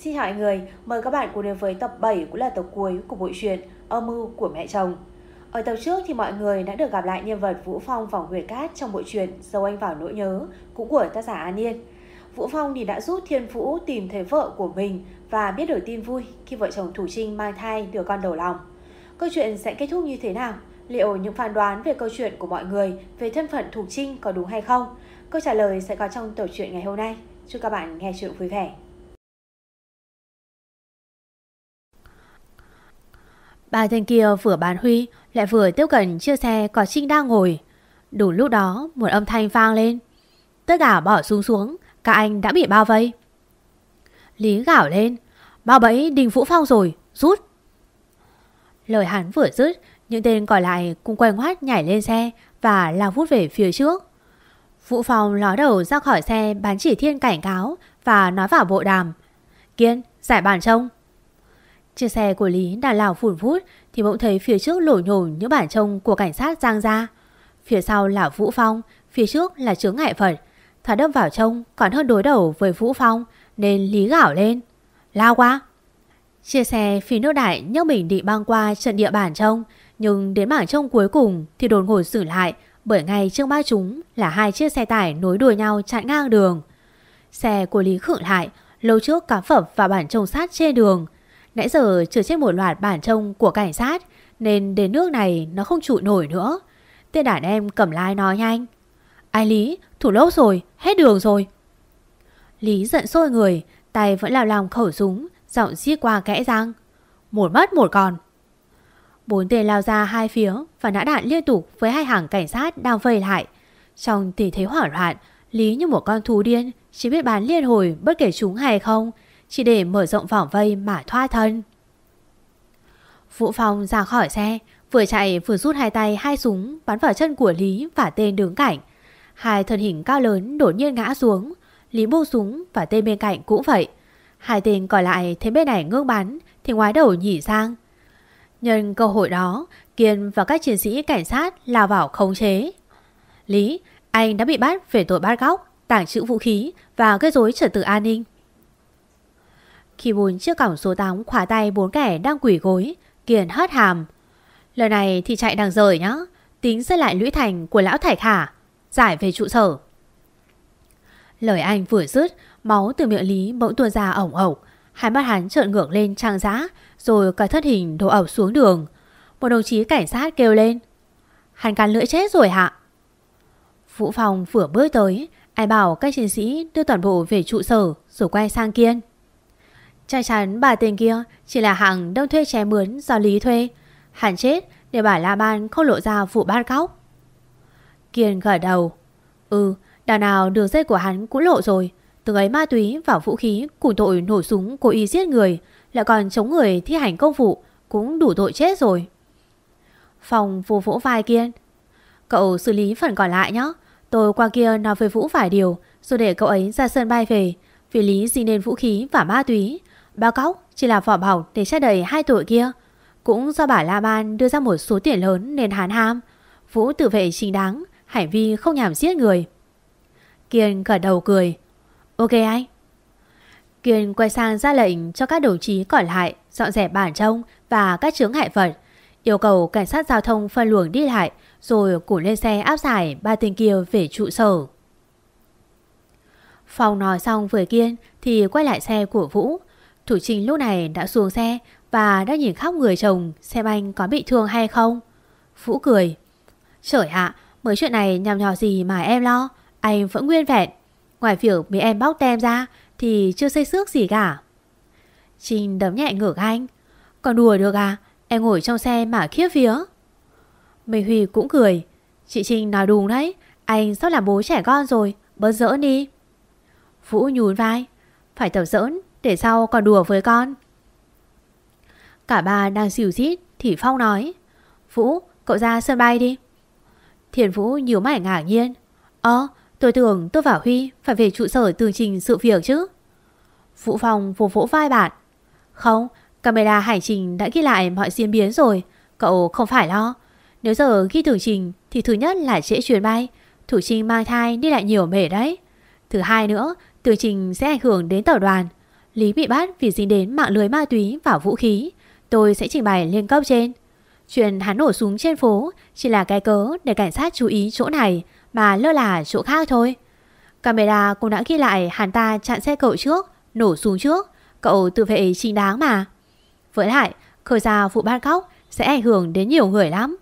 Xin chào mọi người, mời các bạn cùng đến với tập 7 cũng là tập cuối của bộ truyện Âm mưu của mẹ chồng. Ở tập trước thì mọi người đã được gặp lại nhân vật Vũ Phong và Nguyệt cát trong bộ truyện Dâu anh vào nỗi nhớ cũng của tác giả An Yên. Vũ Phong thì đã giúp Thiên Vũ tìm thấy vợ của mình và biết được tin vui khi vợ chồng Thủ Trinh mang thai đứa con đầu lòng. Câu chuyện sẽ kết thúc như thế nào? Liệu những phán đoán về câu chuyện của mọi người về thân phận Thủ Trinh có đúng hay không? Câu trả lời sẽ có trong tập truyện ngày hôm nay. Chúc các bạn nghe chuyện vui vẻ. Ba tên kia vừa bán Huy lại vừa tiếp cận chiếc xe có Trinh đang ngồi. Đủ lúc đó một âm thanh vang lên. Tất cả bỏ xuống xuống, các anh đã bị bao vây. Lý gạo lên, bao bẫy Đình Vũ Phong rồi, rút. Lời hắn vừa dứt, những tên còn lại cũng quay ngoắt nhảy lên xe và lao vút về phía trước. Vũ Phong ló đầu ra khỏi xe bán chỉ thiên cảnh cáo và nói vào bộ đàm. Kiên, giải bản trông. Chiếc xe của Lý đã lào phủn phút thì bỗng thấy phía trước lổ nhổn những bản trông của cảnh sát giang ra. Phía sau là Vũ Phong, phía trước là chướng ngại Phật. Thả đâm vào trông còn hơn đối đầu với Vũ Phong nên Lý gạo lên. Lao qua! Chiếc xe phi nước đại nhấc mình định băng qua trận địa bản trông nhưng đến mảng trông cuối cùng thì đồn ngồi xử lại bởi ngay trước ba chúng là hai chiếc xe tải nối đuôi nhau chặn ngang đường. Xe của Lý khựng lại, lâu trước cắm phập và bản trông sát trên đường. Nãy giờ chưa chết một loạt bản trông của cảnh sát nên đến nước này nó không trụ nổi nữa. Tên đàn em cầm lai nói nhanh. Ai Lý, thủ lốc rồi, hết đường rồi. Lý giận sôi người, tay vẫn lao lòng khẩu súng, giọng giết qua kẽ răng. Một mất một còn. Bốn tên lao ra hai phía và nã đạn liên tục với hai hàng cảnh sát đang vây lại. Trong tình thế hoảng loạn, Lý như một con thú điên, chỉ biết bán liên hồi bất kể chúng hay không, chỉ để mở rộng vòng vây mà thoát thân. Vũ Phong ra khỏi xe, vừa chạy vừa rút hai tay hai súng bắn vào chân của Lý và tên đứng cạnh. Hai thân hình cao lớn đột nhiên ngã xuống, Lý buông súng và tên bên cạnh cũng vậy. Hai tên còn lại thấy bên này ngưng bắn thì ngoái đầu nhỉ sang. Nhân cơ hội đó, Kiên và các chiến sĩ cảnh sát lao vào khống chế. Lý, anh đã bị bắt về tội bắt góc, tàng trữ vũ khí và gây rối trật tự an ninh. Khi bốn chiếc cổng số 8 khóa tay bốn kẻ đang quỷ gối, kiền hất hàm. Lần này thì chạy đằng rời nhá, tính sẽ lại lũy thành của lão Thạch hả? Giải về trụ sở. Lời anh vừa dứt, máu từ miệng Lý bỗng tuôn ra ổng ổng. Hai mắt hắn trợn ngược lên trang giã, rồi cả thân hình đổ ẩu xuống đường. Một đồng chí cảnh sát kêu lên. Hắn cắn lưỡi chết rồi hả? Vũ Phong vừa bước tới, ai bảo các chiến sĩ đưa toàn bộ về trụ sở rồi quay sang Kiên. Chắc chắn bà tên kia chỉ là hạng đông thuê ché mướn do Lý thuê. Hẳn chết để bà La Ban không lộ ra vụ bắt cóc. Kiên gật đầu. Ừ, đào nào đường dây của hắn cũng lộ rồi. Từng ấy ma túy và vũ khí cùng tội nổ súng cố ý giết người lại còn chống người thi hành công vụ cũng đủ tội chết rồi. Phòng vô vỗ vai Kiên. Cậu xử lý phần còn lại nhé. Tôi qua kia nói với Vũ vài điều rồi để cậu ấy ra sân bay về vì Lý gì nên vũ khí và ma túy. Báo cáo chỉ là vỏ bọc để che đậy hai tội kia. Cũng do bà La Ban đưa ra một số tiền lớn nên hán ham. Vũ tự vệ chính đáng, hành vi không nhảm giết người. Kiên gật đầu cười. Ok anh. Kiên quay sang ra lệnh cho các đồng chí còn lại dọn dẹp bản trông và các chướng hại vật. Yêu cầu cảnh sát giao thông phân luồng đi lại rồi củ lên xe áp giải ba tên kia về trụ sở. Phong nói xong với Kiên thì quay lại xe của Vũ. Thủ trình lúc này đã xuống xe và đã nhìn khóc người chồng xem anh có bị thương hay không. Vũ cười. Trời ạ, mới chuyện này nhằm nhỏ gì mà em lo, anh vẫn nguyên vẹn. Ngoài việc bị em bóc tem ra thì chưa xây xước gì cả. Trinh đấm nhẹ ngược anh. Còn đùa được à? Em ngồi trong xe mà khiếp phía. Minh Huy cũng cười. Chị Trinh nói đúng đấy. Anh sắp làm bố trẻ con rồi. Bớt giỡn đi. Vũ nhún vai. Phải tập giỡn để sau còn đùa với con. Cả ba đang xỉu xít thì Phong nói. Vũ, cậu ra sân bay đi. Thiền Vũ nhiều mải ngạc nhiên. Ơ, Tôi tưởng tôi và Huy phải về trụ sở tường trình sự việc chứ. Vũ Phong vỗ vỗ vai bạn. Không, camera hải trình đã ghi lại mọi diễn biến rồi. Cậu không phải lo. Nếu giờ ghi tường trình thì thứ nhất là trễ chuyến bay. Thủ trình mang thai đi lại nhiều mệt đấy. Thứ hai nữa, tường trình sẽ ảnh hưởng đến tàu đoàn. Lý bị bắt vì dính đến mạng lưới ma túy và vũ khí. Tôi sẽ trình bày lên cấp trên. Chuyện hắn nổ súng trên phố chỉ là cái cớ để cảnh sát chú ý chỗ này mà lơ là chỗ khác thôi. Camera cũng đã ghi lại hắn ta chặn xe cậu trước, nổ súng trước. Cậu tự vệ chính đáng mà. Với lại, khởi ra vụ bắt cóc sẽ ảnh hưởng đến nhiều người lắm.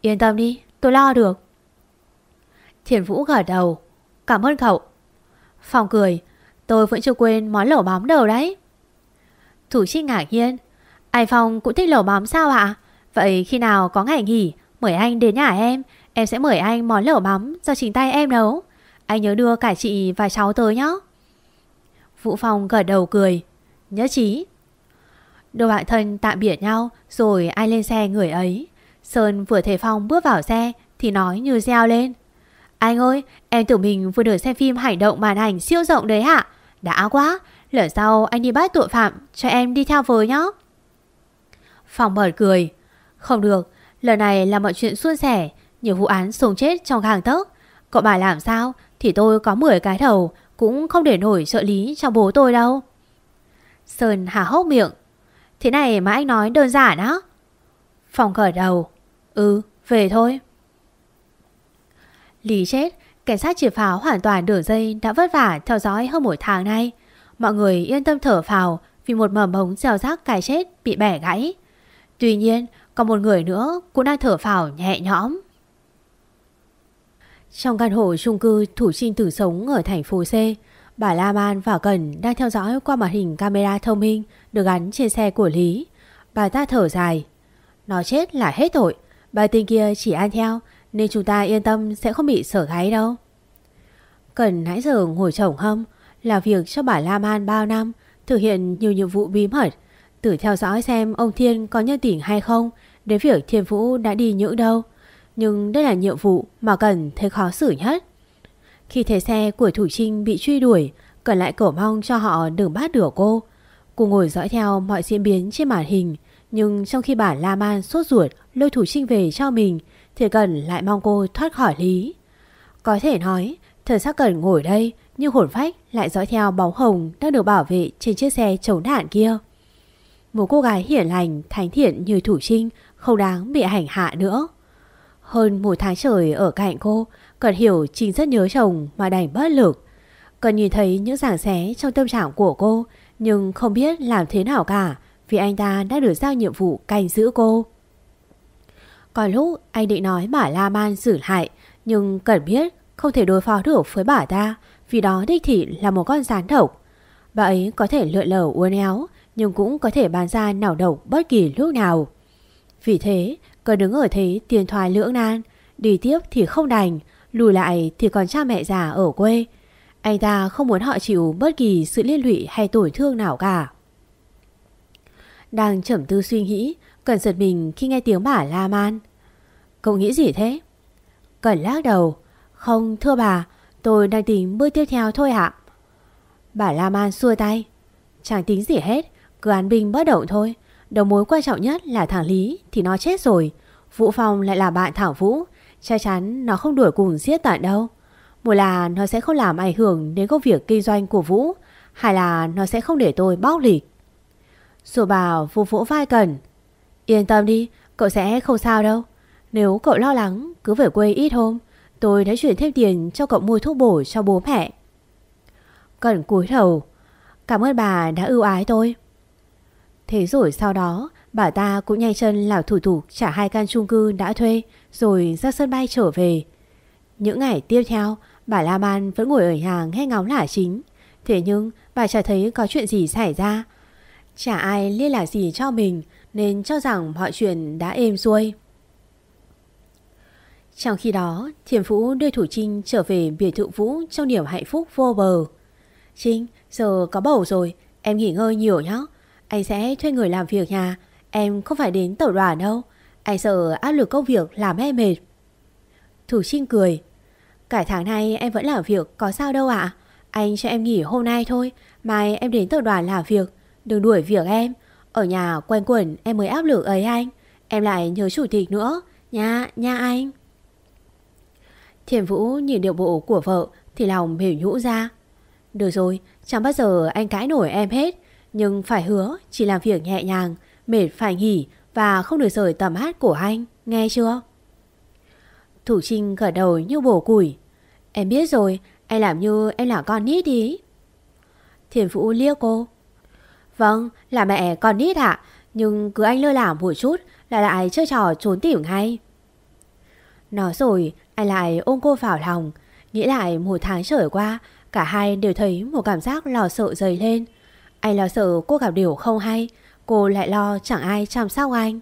Yên tâm đi, tôi lo được. Thiền Vũ gật đầu. Cảm ơn cậu. Phòng cười, tôi vẫn chưa quên món lẩu bám đầu đấy. Thủ trích ngạc nhiên. Anh Phong cũng thích lẩu bám sao ạ? Vậy khi nào có ngày nghỉ, mời anh đến nhà em. Em sẽ mời anh món lẩu mắm do chính tay em nấu. Anh nhớ đưa cả chị và cháu tới nhé. Vũ Phong gật đầu cười. Nhất trí. Đôi bạn thân tạm biệt nhau rồi ai lên xe người ấy. Sơn vừa thấy Phong bước vào xe thì nói như reo lên. Anh ơi, em tưởng mình vừa được xem phim hành động màn ảnh siêu rộng đấy hả? Đã quá, lần sau anh đi bắt tội phạm cho em đi theo với nhé. Phòng bật cười. Không được, lần này là mọi chuyện suôn sẻ, nhiều vụ án sống chết trong hàng tấc. Cậu bà làm sao thì tôi có 10 cái đầu cũng không để nổi trợ lý cho bố tôi đâu. Sơn hả hốc miệng. Thế này mà anh nói đơn giản á? Phòng gật đầu. Ừ, về thôi. Lý chết, cảnh sát triệt phá hoàn toàn đường dây đã vất vả theo dõi hơn một tháng nay. Mọi người yên tâm thở phào vì một mầm bóng gieo rác cái chết bị bẻ gãy. Tuy nhiên, còn một người nữa cũng đang thở phào nhẹ nhõm. Trong căn hộ chung cư thủ sinh tử sống ở thành phố C, bà La Man và Cần đang theo dõi qua màn hình camera thông minh được gắn trên xe của Lý. Bà ta thở dài. Nó chết là hết tội. Bà tên kia chỉ ăn theo nên chúng ta yên tâm sẽ không bị sở gáy đâu. Cần nãy giờ ngồi chồng hâm là việc cho bà Lam An bao năm thực hiện nhiều nhiệm vụ bí mật từ theo dõi xem ông Thiên có nhân tình hay không đến việc Thiên Vũ đã đi những đâu. Nhưng đây là nhiệm vụ mà Cần thấy khó xử nhất. Khi thấy xe của Thủ Trinh bị truy đuổi, Cần lại cầu mong cho họ đừng bắt được cô. Cô ngồi dõi theo mọi diễn biến trên màn hình, nhưng trong khi bà La Man sốt ruột lôi Thủ Trinh về cho mình, thì Cần lại mong cô thoát khỏi lý. Có thể nói, thời sắc Cần ngồi đây như hồn phách lại dõi theo bóng hồng đang được bảo vệ trên chiếc xe chống đạn kia. Một cô gái hiển lành, thánh thiện như Thủ Trinh không đáng bị hành hạ nữa. Hơn một tháng trời ở cạnh cô, Cần hiểu Trinh rất nhớ chồng mà đành bất lực. Cần nhìn thấy những giảng xé trong tâm trạng của cô, nhưng không biết làm thế nào cả vì anh ta đã được giao nhiệm vụ canh giữ cô. Có lúc anh định nói bà La Man xử hại, nhưng Cần biết không thể đối phó được với bà ta vì đó đích thị là một con rắn độc. Bà ấy có thể lượn lờ uốn éo, nhưng cũng có thể bàn ra nào độc bất kỳ lúc nào. Vì thế, cứ đứng ở thế tiền thoại lưỡng nan, đi tiếp thì không đành, lùi lại thì còn cha mẹ già ở quê. Anh ta không muốn họ chịu bất kỳ sự liên lụy hay tổn thương nào cả. Đang chẩm tư suy nghĩ, Cần giật mình khi nghe tiếng bà la man. Cậu nghĩ gì thế? Cần lắc đầu. Không, thưa bà, tôi đang tính bước tiếp theo thôi ạ. Bà la man xua tay. Chẳng tính gì hết, cứ án binh bất động thôi. Đầu mối quan trọng nhất là thằng Lý thì nó chết rồi. Vũ Phong lại là bạn thảo Vũ. Chắc chắn nó không đuổi cùng giết tận đâu. Một là nó sẽ không làm ảnh hưởng đến công việc kinh doanh của Vũ. Hay là nó sẽ không để tôi bóc lịch. Rồi bà vô vỗ vai cần. Yên tâm đi, cậu sẽ không sao đâu. Nếu cậu lo lắng, cứ về quê ít hôm. Tôi đã chuyển thêm tiền cho cậu mua thuốc bổ cho bố mẹ. Cần cúi đầu. Cảm ơn bà đã ưu ái tôi. Thế rồi sau đó, bà ta cũng nhanh chân làm thủ tục trả hai căn chung cư đã thuê rồi ra sân bay trở về. Những ngày tiếp theo, bà La Ban vẫn ngồi ở nhà nghe ngóng lả chính. Thế nhưng bà chả thấy có chuyện gì xảy ra. Chả ai liên lạc gì cho mình nên cho rằng mọi chuyện đã êm xuôi. Trong khi đó, Thiền Phú đưa Thủ Trinh trở về biệt thự Vũ trong niềm hạnh phúc vô bờ. Trinh, giờ có bầu rồi, em nghỉ ngơi nhiều nhé. Anh sẽ thuê người làm việc nhà Em không phải đến tàu đoàn đâu Anh sợ áp lực công việc làm em mệt Thủ Trinh cười Cả tháng nay em vẫn làm việc Có sao đâu ạ Anh cho em nghỉ hôm nay thôi Mai em đến tàu đoàn làm việc Đừng đuổi việc em ở nhà quen quẩn em mới áp lực ấy anh Em lại nhớ chủ tịch nữa Nha, nha anh Thiền Vũ nhìn điệu bộ của vợ Thì lòng mềm nhũ ra Được rồi, chẳng bao giờ anh cãi nổi em hết Nhưng phải hứa chỉ làm việc nhẹ nhàng, mệt phải nghỉ và không được rời tầm hát của anh, nghe chưa? Thủ Trinh gật đầu như bổ củi. Em biết rồi, anh làm như em là con nít đi. Thiền Vũ liếc cô. Vâng, là mẹ con nít ạ. Nhưng cứ anh lơ là một chút là lại chơi trò trốn tìm ngay. Nói rồi, anh lại ôm cô vào lòng. Nghĩ lại một tháng trở qua, cả hai đều thấy một cảm giác lo sợ dày lên. Anh lo sợ cô gặp điều không hay, cô lại lo chẳng ai chăm sóc anh.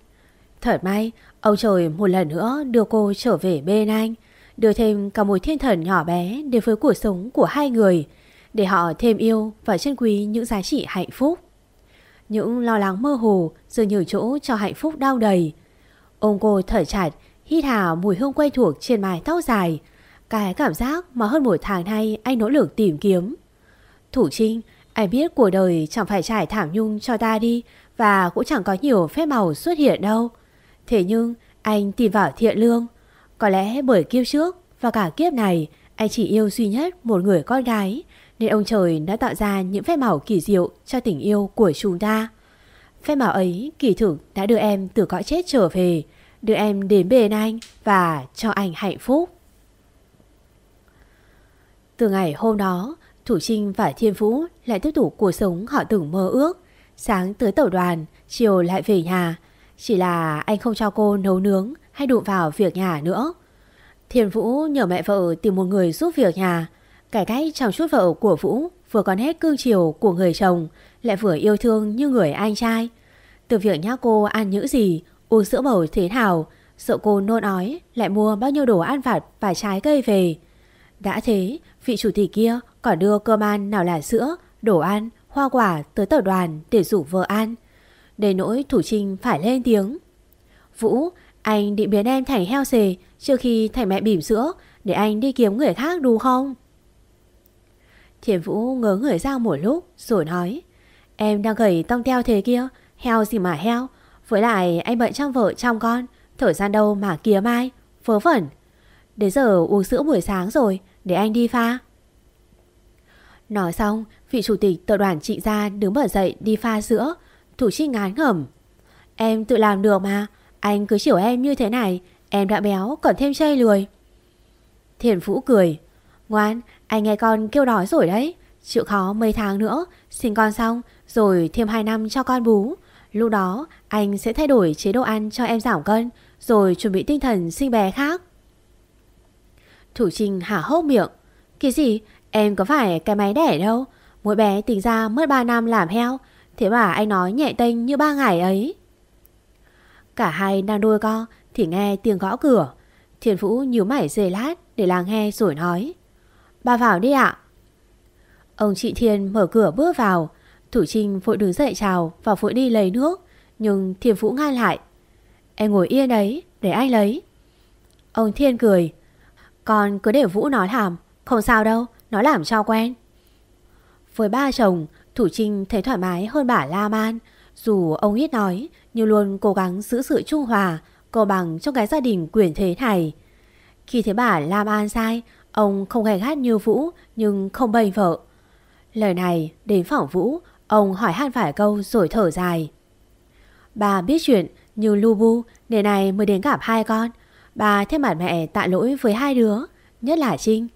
Thật may, ông trời một lần nữa đưa cô trở về bên anh, đưa thêm cả một thiên thần nhỏ bé đến với cuộc sống của hai người, để họ thêm yêu và trân quý những giá trị hạnh phúc. Những lo lắng mơ hồ dường như chỗ cho hạnh phúc đau đầy. Ông cô thở chặt, hít hà mùi hương quen thuộc trên mái tóc dài. Cái cảm giác mà hơn một tháng nay anh nỗ lực tìm kiếm. Thủ Trinh, anh biết cuộc đời chẳng phải trải thảm nhung cho ta đi và cũng chẳng có nhiều phép màu xuất hiện đâu. Thế nhưng anh tìm vào thiện lương. Có lẽ bởi kiếp trước và cả kiếp này anh chỉ yêu duy nhất một người con gái nên ông trời đã tạo ra những phép màu kỳ diệu cho tình yêu của chúng ta. Phép màu ấy kỳ thực đã đưa em từ cõi chết trở về, đưa em đến bên anh và cho anh hạnh phúc. Từ ngày hôm đó, Thủ Trinh và Thiên Vũ lại tiếp tục cuộc sống họ từng mơ ước. Sáng tới tàu đoàn, chiều lại về nhà. Chỉ là anh không cho cô nấu nướng hay đụng vào việc nhà nữa. Thiên Vũ nhờ mẹ vợ tìm một người giúp việc nhà. Cải cách trong chút vợ của Vũ vừa còn hết cương chiều của người chồng, lại vừa yêu thương như người anh trai. Từ việc nhắc cô ăn những gì, uống sữa bầu thế nào, sợ cô nôn ói, lại mua bao nhiêu đồ ăn vặt và trái cây về. Đã thế, vị chủ tịch kia còn đưa cơm ăn nào là sữa, đồ ăn, hoa quả tới tờ đoàn để rủ vợ ăn. Để nỗi Thủ Trinh phải lên tiếng. Vũ, anh định biến em thành heo xề trước khi thành mẹ bỉm sữa để anh đi kiếm người khác đúng không? Thiền Vũ ngớ người ra một lúc rồi nói Em đang gầy tông teo thế kia, heo gì mà heo. Với lại anh bận trong vợ trong con, thời gian đâu mà kia mai, vớ vẩn. Đến giờ uống sữa buổi sáng rồi, để anh đi pha. Nói xong, vị chủ tịch tập đoàn trị gia đứng bật dậy đi pha sữa. Thủ chi ngán ngẩm. Em tự làm được mà, anh cứ chiều em như thế này, em đã béo còn thêm chây lười. Thiền Vũ cười. Ngoan, anh nghe con kêu đói rồi đấy. Chịu khó mấy tháng nữa, sinh con xong, rồi thêm 2 năm cho con bú. Lúc đó, anh sẽ thay đổi chế độ ăn cho em giảm cân, rồi chuẩn bị tinh thần sinh bé khác. Thủ Trinh hả hốc miệng. Cái gì? Em có phải cái máy đẻ đâu. Mỗi bé tính ra mất 3 năm làm heo. Thế mà anh nói nhẹ tênh như ba ngày ấy. Cả hai đang đôi co thì nghe tiếng gõ cửa. Thiền Vũ nhíu mảy dề lát để lắng nghe rồi nói. Bà vào đi ạ. Ông chị Thiên mở cửa bước vào. Thủ Trinh vội đứng dậy chào và vội đi lấy nước. Nhưng Thiên Vũ ngăn lại. Em ngồi yên đấy, để anh lấy. Ông Thiên cười. Con cứ để Vũ nói làm, không sao đâu, nó làm cho quen. Với ba chồng, Thủ Trinh thấy thoải mái hơn bà La Man. Dù ông ít nói, nhưng luôn cố gắng giữ sự trung hòa, cầu bằng trong cái gia đình quyền thế này. Khi thấy bà Lam An sai, ông không ghen gắt như Vũ nhưng không bênh vợ. Lời này đến phỏng Vũ, ông hỏi han vài câu rồi thở dài. Bà biết chuyện như lu bu để này mới đến gặp hai con. Bà thêm mặt mẹ tạ lỗi với hai đứa, nhất là Trinh.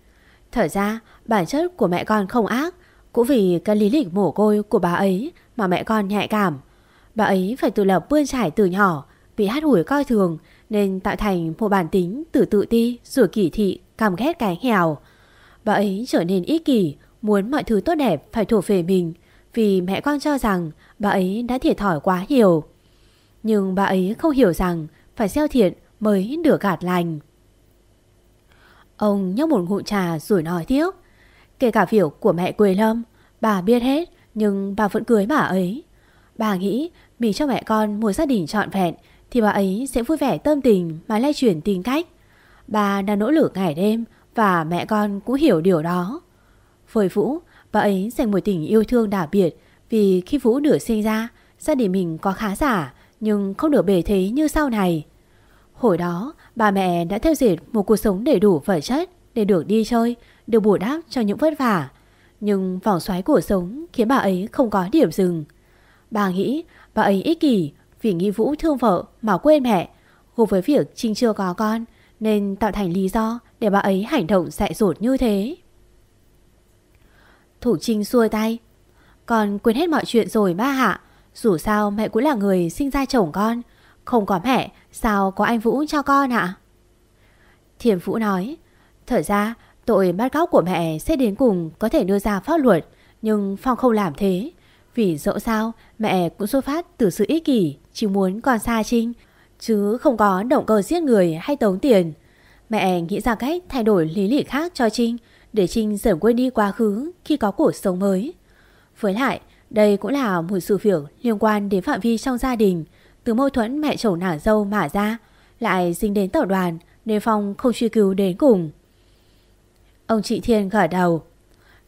Thở ra bản chất của mẹ con không ác, cũng vì cái lý lịch mổ côi của bà ấy mà mẹ con nhạy cảm. Bà ấy phải tự lập bươn trải từ nhỏ, bị hát hủi coi thường nên tạo thành một bản tính tự tự ti rồi kỳ thị, cảm ghét cái nghèo. Bà ấy trở nên ích kỷ, muốn mọi thứ tốt đẹp phải thuộc về mình vì mẹ con cho rằng bà ấy đã thiệt thòi quá nhiều. Nhưng bà ấy không hiểu rằng phải gieo thiện mới được gạt lành. Ông nhấp một ngụm trà rồi nói tiếp. Kể cả việc của mẹ Quế Lâm, bà biết hết nhưng bà vẫn cưới bà ấy. Bà nghĩ mình cho mẹ con một gia đình trọn vẹn thì bà ấy sẽ vui vẻ tâm tình mà lay chuyển tính cách. Bà đã nỗ lực ngày đêm và mẹ con cũng hiểu điều đó. Với Vũ, bà ấy dành một tình yêu thương đặc biệt vì khi Vũ nửa sinh ra, gia đình mình có khá giả nhưng không được bề thế như sau này. Hồi đó, bà mẹ đã theo dệt một cuộc sống đầy đủ vật chất để được đi chơi, được bù đắp cho những vất vả. Nhưng vòng xoáy của sống khiến bà ấy không có điểm dừng. Bà nghĩ bà ấy ích kỷ vì nghi Vũ thương vợ mà quên mẹ. Cùng với việc Trinh chưa có con, nên tạo thành lý do để bà ấy hành động dại dột như thế. Thủ Trinh xua tay. Con quên hết mọi chuyện rồi ba hạ. Dù sao mẹ cũng là người sinh ra chồng con. Không có mẹ, sao có anh Vũ cho con ạ? Thiền Vũ nói. Thật ra, tội bắt cóc của mẹ sẽ đến cùng có thể đưa ra pháp luật. Nhưng Phong không làm thế. Vì dẫu sao, mẹ cũng xuất phát từ sự ích kỷ, Chỉ muốn con xa Trinh, Chứ không có động cơ giết người hay tống tiền. Mẹ nghĩ ra cách thay đổi lý lịch khác cho Trinh, Để Trinh dần quên đi quá khứ khi có cuộc sống mới. Với lại, đây cũng là một sự việc liên quan đến phạm vi trong gia đình. Từ mâu thuẫn mẹ chồng nàng dâu mà ra, Lại dính đến tập đoàn, Nên Phong không truy cứu đến cùng. Ông chị Thiên gật đầu,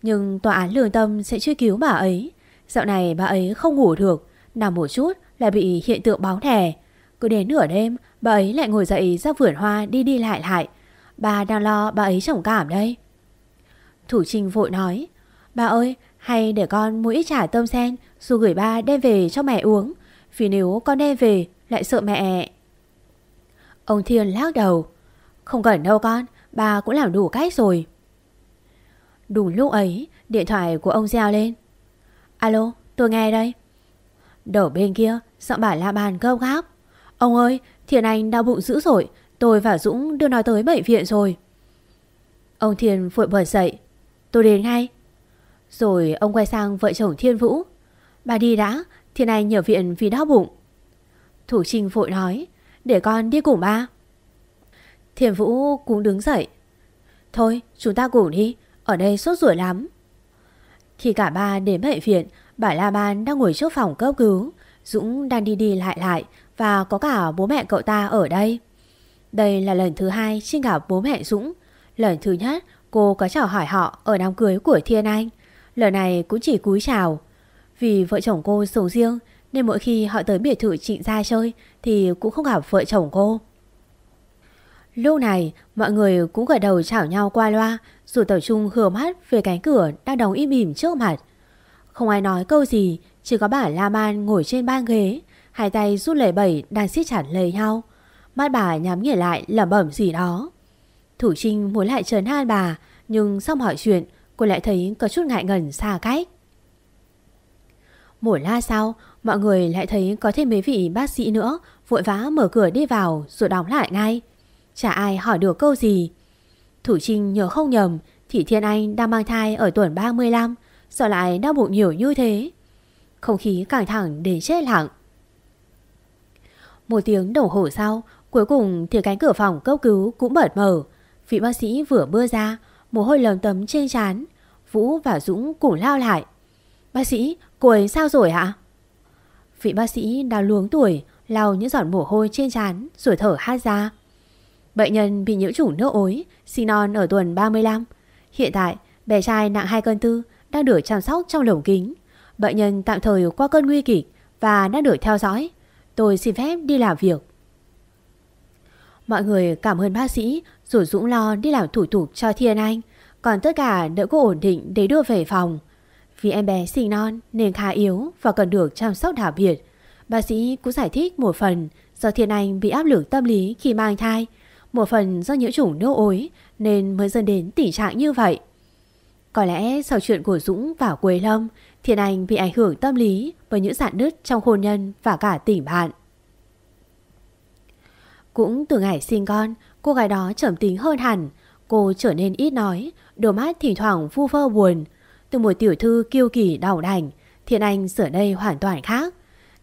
Nhưng tòa án lương tâm sẽ truy cứu bà ấy. Dạo này bà ấy không ngủ được, Nằm một chút lại bị hiện tượng báo thẻ Cứ đến nửa đêm, Bà ấy lại ngồi dậy ra vườn hoa đi đi lại lại. Bà đang lo bà ấy trồng cảm đây. Thủ trinh vội nói, Bà ơi, hay để con mua ít trà tôm sen Rồi gửi ba đem về cho mẹ uống. Vì nếu con đem về, Lại sợ mẹ. Ông Thiên lắc đầu, Không cần đâu con Bà cũng làm đủ cách rồi. Đúng lúc ấy, Điện thoại của ông reo lên. Alo, tôi nghe đây. Đầu bên kia, giọng bà la bàn gâu gáp. Ông ơi Thiền Anh đau bụng dữ rồi Tôi và Dũng đưa nó tới bệnh viện rồi. Ông Thiền vội bật dậy. Tôi đến ngay. Rồi ông quay sang vợ chồng Thiên Vũ. Bà đi đã Thiên Anh nhờ viện vì đau bụng. Thủ Trinh vội nói, Để con đi cùng ba. Thiền Vũ cũng đứng dậy. Thôi, chúng ta cùng đi, Ở đây sốt ruột lắm. Khi cả ba đến bệnh viện, Bà La Ban đang ngồi trước phòng cấp cứu. Dũng đang đi đi lại lại Và có cả bố mẹ cậu ta ở đây. Đây là lần thứ hai Trinh gặp bố mẹ Dũng. Lần thứ nhất, cô có chào hỏi họ Ở đám cưới của Thiên Anh. Lần này cũng chỉ cúi chào. Vì vợ chồng cô sống riêng, Nên mỗi khi họ tới biệt thự trịnh gia chơi Thì cũng không gặp vợ chồng cô. Lúc này, mọi người cũng gật đầu chào nhau qua loa rồi tập trung hướng mắt về cánh cửa đang đóng im ỉm trước mặt. Không ai nói câu gì, Chỉ có bà La Man ngồi trên ban ghế, Hai tay rút lẩy bẩy đang siết chặt lấy nhau. Mắt bà nhắm nghiền lại lẩm bẩm gì đó. Thủ Trinh muốn lại trấn an bà, Nhưng sau mọi chuyện, Cô lại thấy có chút ngại ngần xa cách. Một la sau, Mọi người lại thấy có thêm mấy vị bác sĩ nữa Vội vã mở cửa đi vào Rồi đóng lại ngay. Chả ai hỏi được câu gì. Thủ Trinh nhớ không nhầm Thì Thiên Anh đang mang thai ở tuần 35 Sao lại đau bụng nhiều như thế Không khí căng thẳng đến chết lặng Một tiếng đồng hồ sau Cuối cùng thì cánh cửa phòng cấp cứu cũng bật mở Vị bác sĩ vừa bước ra Mồ hôi lầm tấm trên trán Vũ và Dũng cùng lao lại Bác sĩ, cô ấy sao rồi hả? Vị bác sĩ đã luống tuổi lau những giọt mồ hôi trên trán rồi thở hát ra. Bệnh nhân bị nhiễm chủng nước ối, sinh non ở tuần 35. Hiện tại, bé trai nặng 2 cân tư, đang được chăm sóc trong lồng kính. Bệnh nhân tạm thời qua cơn nguy kịch và đang được theo dõi. Tôi xin phép đi làm việc. Mọi người cảm ơn bác sĩ rồi Dũng lo đi làm thủ tục cho Thiên Anh. Còn tất cả đỡ cô ổn định để đưa về phòng. Vì em bé sinh non nên khá yếu và cần được chăm sóc đặc biệt. Bác sĩ cũng giải thích một phần do Thiên Anh bị áp lực tâm lý khi mang thai. Một phần do nhiễu chủng nước ối nên mới dẫn đến tình trạng như vậy. Có lẽ sau chuyện của Dũng và Quế Lâm, Thiên Anh bị ảnh hưởng tâm lý bởi những dạn nứt trong hôn nhân và cả tình bạn. Cũng từ ngày sinh con, cô gái đó trầm tính hơn hẳn. Cô trở nên ít nói, đôi mắt thỉnh thoảng vu vơ buồn. Từ một tiểu thư kiêu kỳ đau đành, Thiên Anh giờ đây hoàn toàn khác.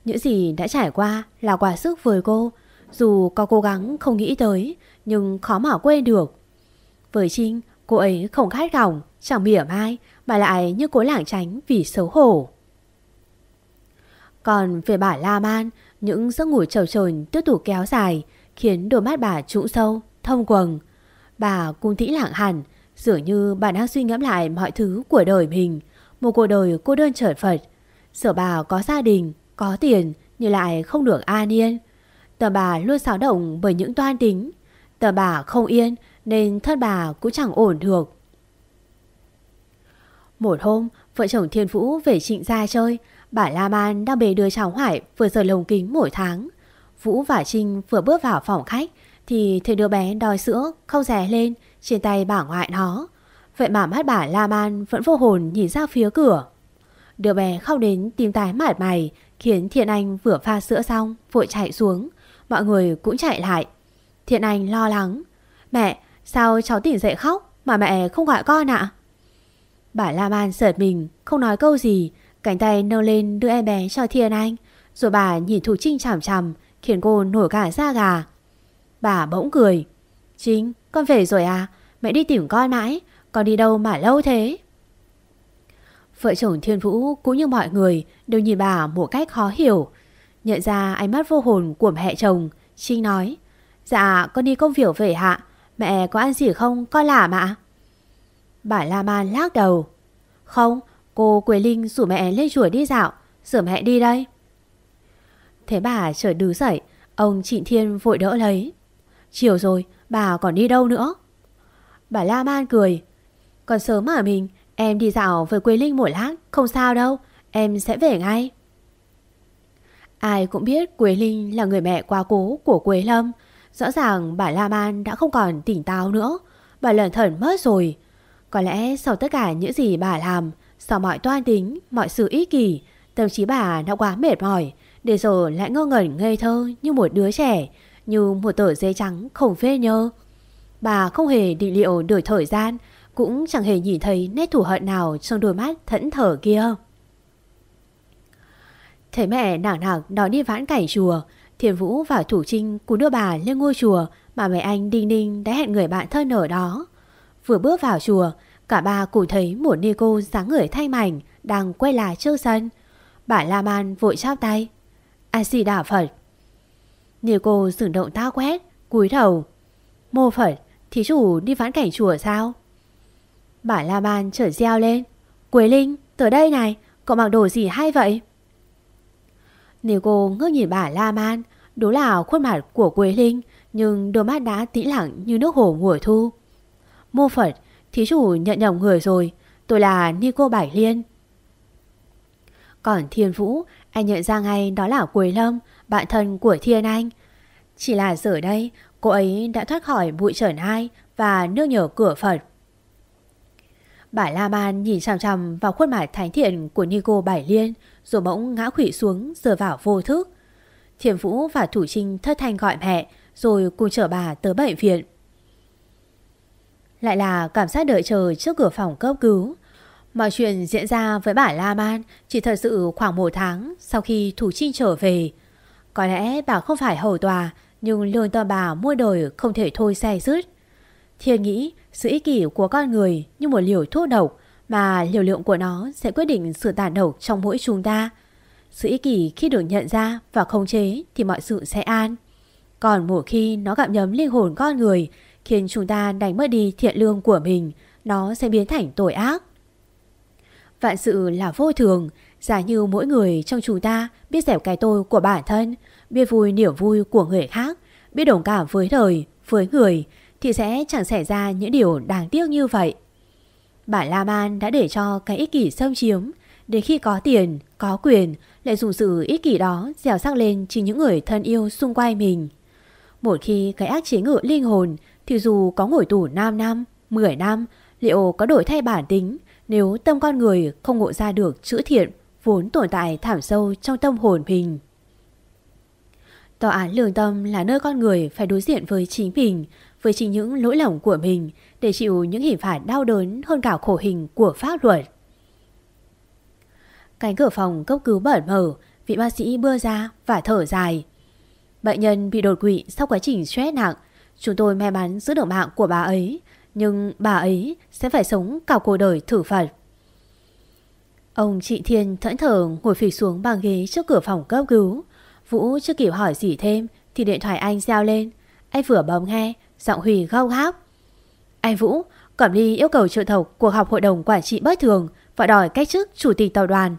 Những gì đã trải qua là quả sức với cô. Dù có cố gắng không nghĩ tới, nhưng khó mà quên được. Với Trinh, cô ấy không khát gỏng, Chẳng mỉa mai Mà lại như cố lảng tránh vì xấu hổ. Còn về bà La Man Những giấc ngủ trầu trồn tiếp tục kéo dài Khiến đôi mắt bà trụ sâu Thông quầng. Bà cung tĩ lặng hẳn Dường như bà đang suy ngẫm lại mọi thứ của đời mình Một cuộc đời cô đơn trở Phật Sợ bà có gia đình Có tiền Nhưng lại không được an yên. Tờ bà luôn xáo động bởi những toan tính Tờ bà không yên Nên thân bà cũng chẳng ổn được một hôm, vợ chồng Thiên Vũ về trịnh gia chơi, Bà La Man đang bế đứa cháu Hoài vừa rời lồng kính mỗi tháng. Vũ và Trinh vừa bước vào phòng khách thì thấy đứa bé đòi sữa không rè lên trên tay bà ngoại nó. Vậy mà mắt bà La Man vẫn vô hồn nhìn ra phía cửa. Đứa bé khóc đến tim tái mải mày khiến Thiện Anh vừa pha sữa xong vội chạy xuống. Mọi người cũng chạy lại. Thiện Anh lo lắng. Mẹ, sao cháu tỉnh dậy khóc mà mẹ không gọi con ạ? Bà La Man sợt mình, không nói câu gì, cánh tay nâng lên đưa em bé cho Thiên Anh. Rồi bà nhìn Thủ Trinh chằm chằm, khiến cô nổi cả da gà. Bà bỗng cười. Trinh, con về rồi à? Mẹ đi tìm con mãi, con đi đâu mà lâu thế? Vợ chồng Thiên Vũ cũng như mọi người đều nhìn bà một cách khó hiểu. Nhận ra ánh mắt vô hồn của mẹ chồng, Trinh nói. Dạ, con đi công việc về hạ. Mẹ có ăn gì không? Con làm ạ. Bà La Man lắc đầu. Không, cô Quế Linh rủ mẹ lên chùa đi dạo. sửa mẹ đi đây. Thế bà trở đứng dậy. Ông Trịnh Thiên vội đỡ lấy. Chiều rồi, bà còn đi đâu nữa? Bà La Man cười. Còn sớm mà mình, em đi dạo với Quế Linh một lát, không sao đâu. Em sẽ về ngay. Ai cũng biết Quế Linh là người mẹ quá cố của Quế Lâm. Rõ ràng bà La Man đã không còn tỉnh táo nữa. Bà lẩn thẩn mất rồi. Có lẽ sau tất cả những gì bà làm, sau mọi toan tính, mọi sự ích kỷ, tâm trí bà đã quá mệt mỏi, để rồi lại ngơ ngẩn ngây thơ như một đứa trẻ, như một tờ giấy trắng không phê nhơ. Bà không hề định liệu đổi thời gian, cũng chẳng hề nhìn thấy nét thủ hận nào trong đôi mắt thẫn thở kia. Thấy mẹ nặng nặng đó đi vãn cảnh chùa, Thiền Vũ và Thủ Trinh cùng đưa bà lên ngôi chùa mà mẹ anh Đinh Ninh đã hẹn người bạn thân ở đó. Vừa bước vào chùa, cả ba cùng thấy một ni cô dáng người thay mảnh đang quay lại trước sân. Bà La Man vội chắp tay. A Di Đà Phật. Ni cô dừng động tác quét, cúi đầu. Mô Phật, thí chủ đi vãn cảnh chùa sao? Bà La Man trở reo lên. Quế Linh, tới đây này, cậu mặc đồ gì hay vậy? Nếu cô ngước nhìn bà La Man, đúng là khuôn mặt của Quế Linh, nhưng đôi mắt đã tĩnh lặng như nước hồ mùa thu. Mô Phật, thí chủ nhận nhầm người rồi, tôi là Nico Bảy Liên. Còn Thiên Vũ, anh nhận ra ngay đó là Quế Lâm, bạn thân của Thiên Anh. Chỉ là giờ đây, cô ấy đã thoát khỏi bụi trở hai và nước nhở cửa Phật. Bà La Man nhìn chằm chằm vào khuôn mặt thánh thiện của Nico Bảy Liên, rồi bỗng ngã khủy xuống, rơi vào vô thức. Thiền Vũ và Thủ Trinh thất thanh gọi mẹ, rồi cùng chở bà tới bệnh viện. Lại là cảm giác đợi chờ trước cửa phòng cấp cứu. Mọi chuyện diễn ra với bà La Man chỉ thật sự khoảng một tháng sau khi Thủ Trinh trở về. Có lẽ bà không phải hầu tòa, nhưng lương tâm bà mua đời không thể thôi xe dứt. Thiên nghĩ sự ích kỷ của con người như một liều thuốc độc mà liều lượng của nó sẽ quyết định sự tàn độc trong mỗi chúng ta. Sự ích kỷ khi được nhận ra và khống chế thì mọi sự sẽ an. Còn một khi nó gặm nhấm linh hồn con người khiến chúng ta đánh mất đi thiện lương của mình, nó sẽ biến thành tội ác. Vạn sự là vô thường, giả như mỗi người trong chúng ta biết dẻo cái tôi của bản thân, biết vui niềm vui của người khác, biết đồng cảm với đời, với người, thì sẽ chẳng xảy ra những điều đáng tiếc như vậy. Bản La Man đã để cho cái ích kỷ xâm chiếm, để khi có tiền, có quyền, lại dùng sự ích kỷ đó dẻo sắc lên chỉ những người thân yêu xung quanh mình. Một khi cái ác chế ngự linh hồn, thì dù có ngồi tù 5 năm, 10 năm, liệu có đổi thay bản tính nếu tâm con người không ngộ ra được chữ thiện vốn tồn tại thảm sâu trong tâm hồn mình. Tòa án lương tâm là nơi con người phải đối diện với chính mình, với chính những lỗi lầm của mình để chịu những hình phạt đau đớn hơn cả khổ hình của pháp luật. Cánh cửa phòng cấp cứu bẩn mở, vị bác sĩ bưa ra và thở dài. Bệnh nhân bị đột quỵ sau quá trình stress nặng. Chúng tôi may mắn giữ được mạng của bà ấy, nhưng bà ấy sẽ phải sống cả cuộc đời thử phật. Ông chị Thiên thẫn thờ ngồi phịch xuống bàn ghế trước cửa phòng cấp cứu. Vũ chưa kịp hỏi gì thêm thì điện thoại anh reo lên. Anh vừa bấm nghe, giọng Huy gâu gáp. Anh Vũ, Cẩm Ly yêu cầu trợ thầu cuộc họp hội đồng quản trị bất thường và đòi cách chức chủ tịch tàu đoàn.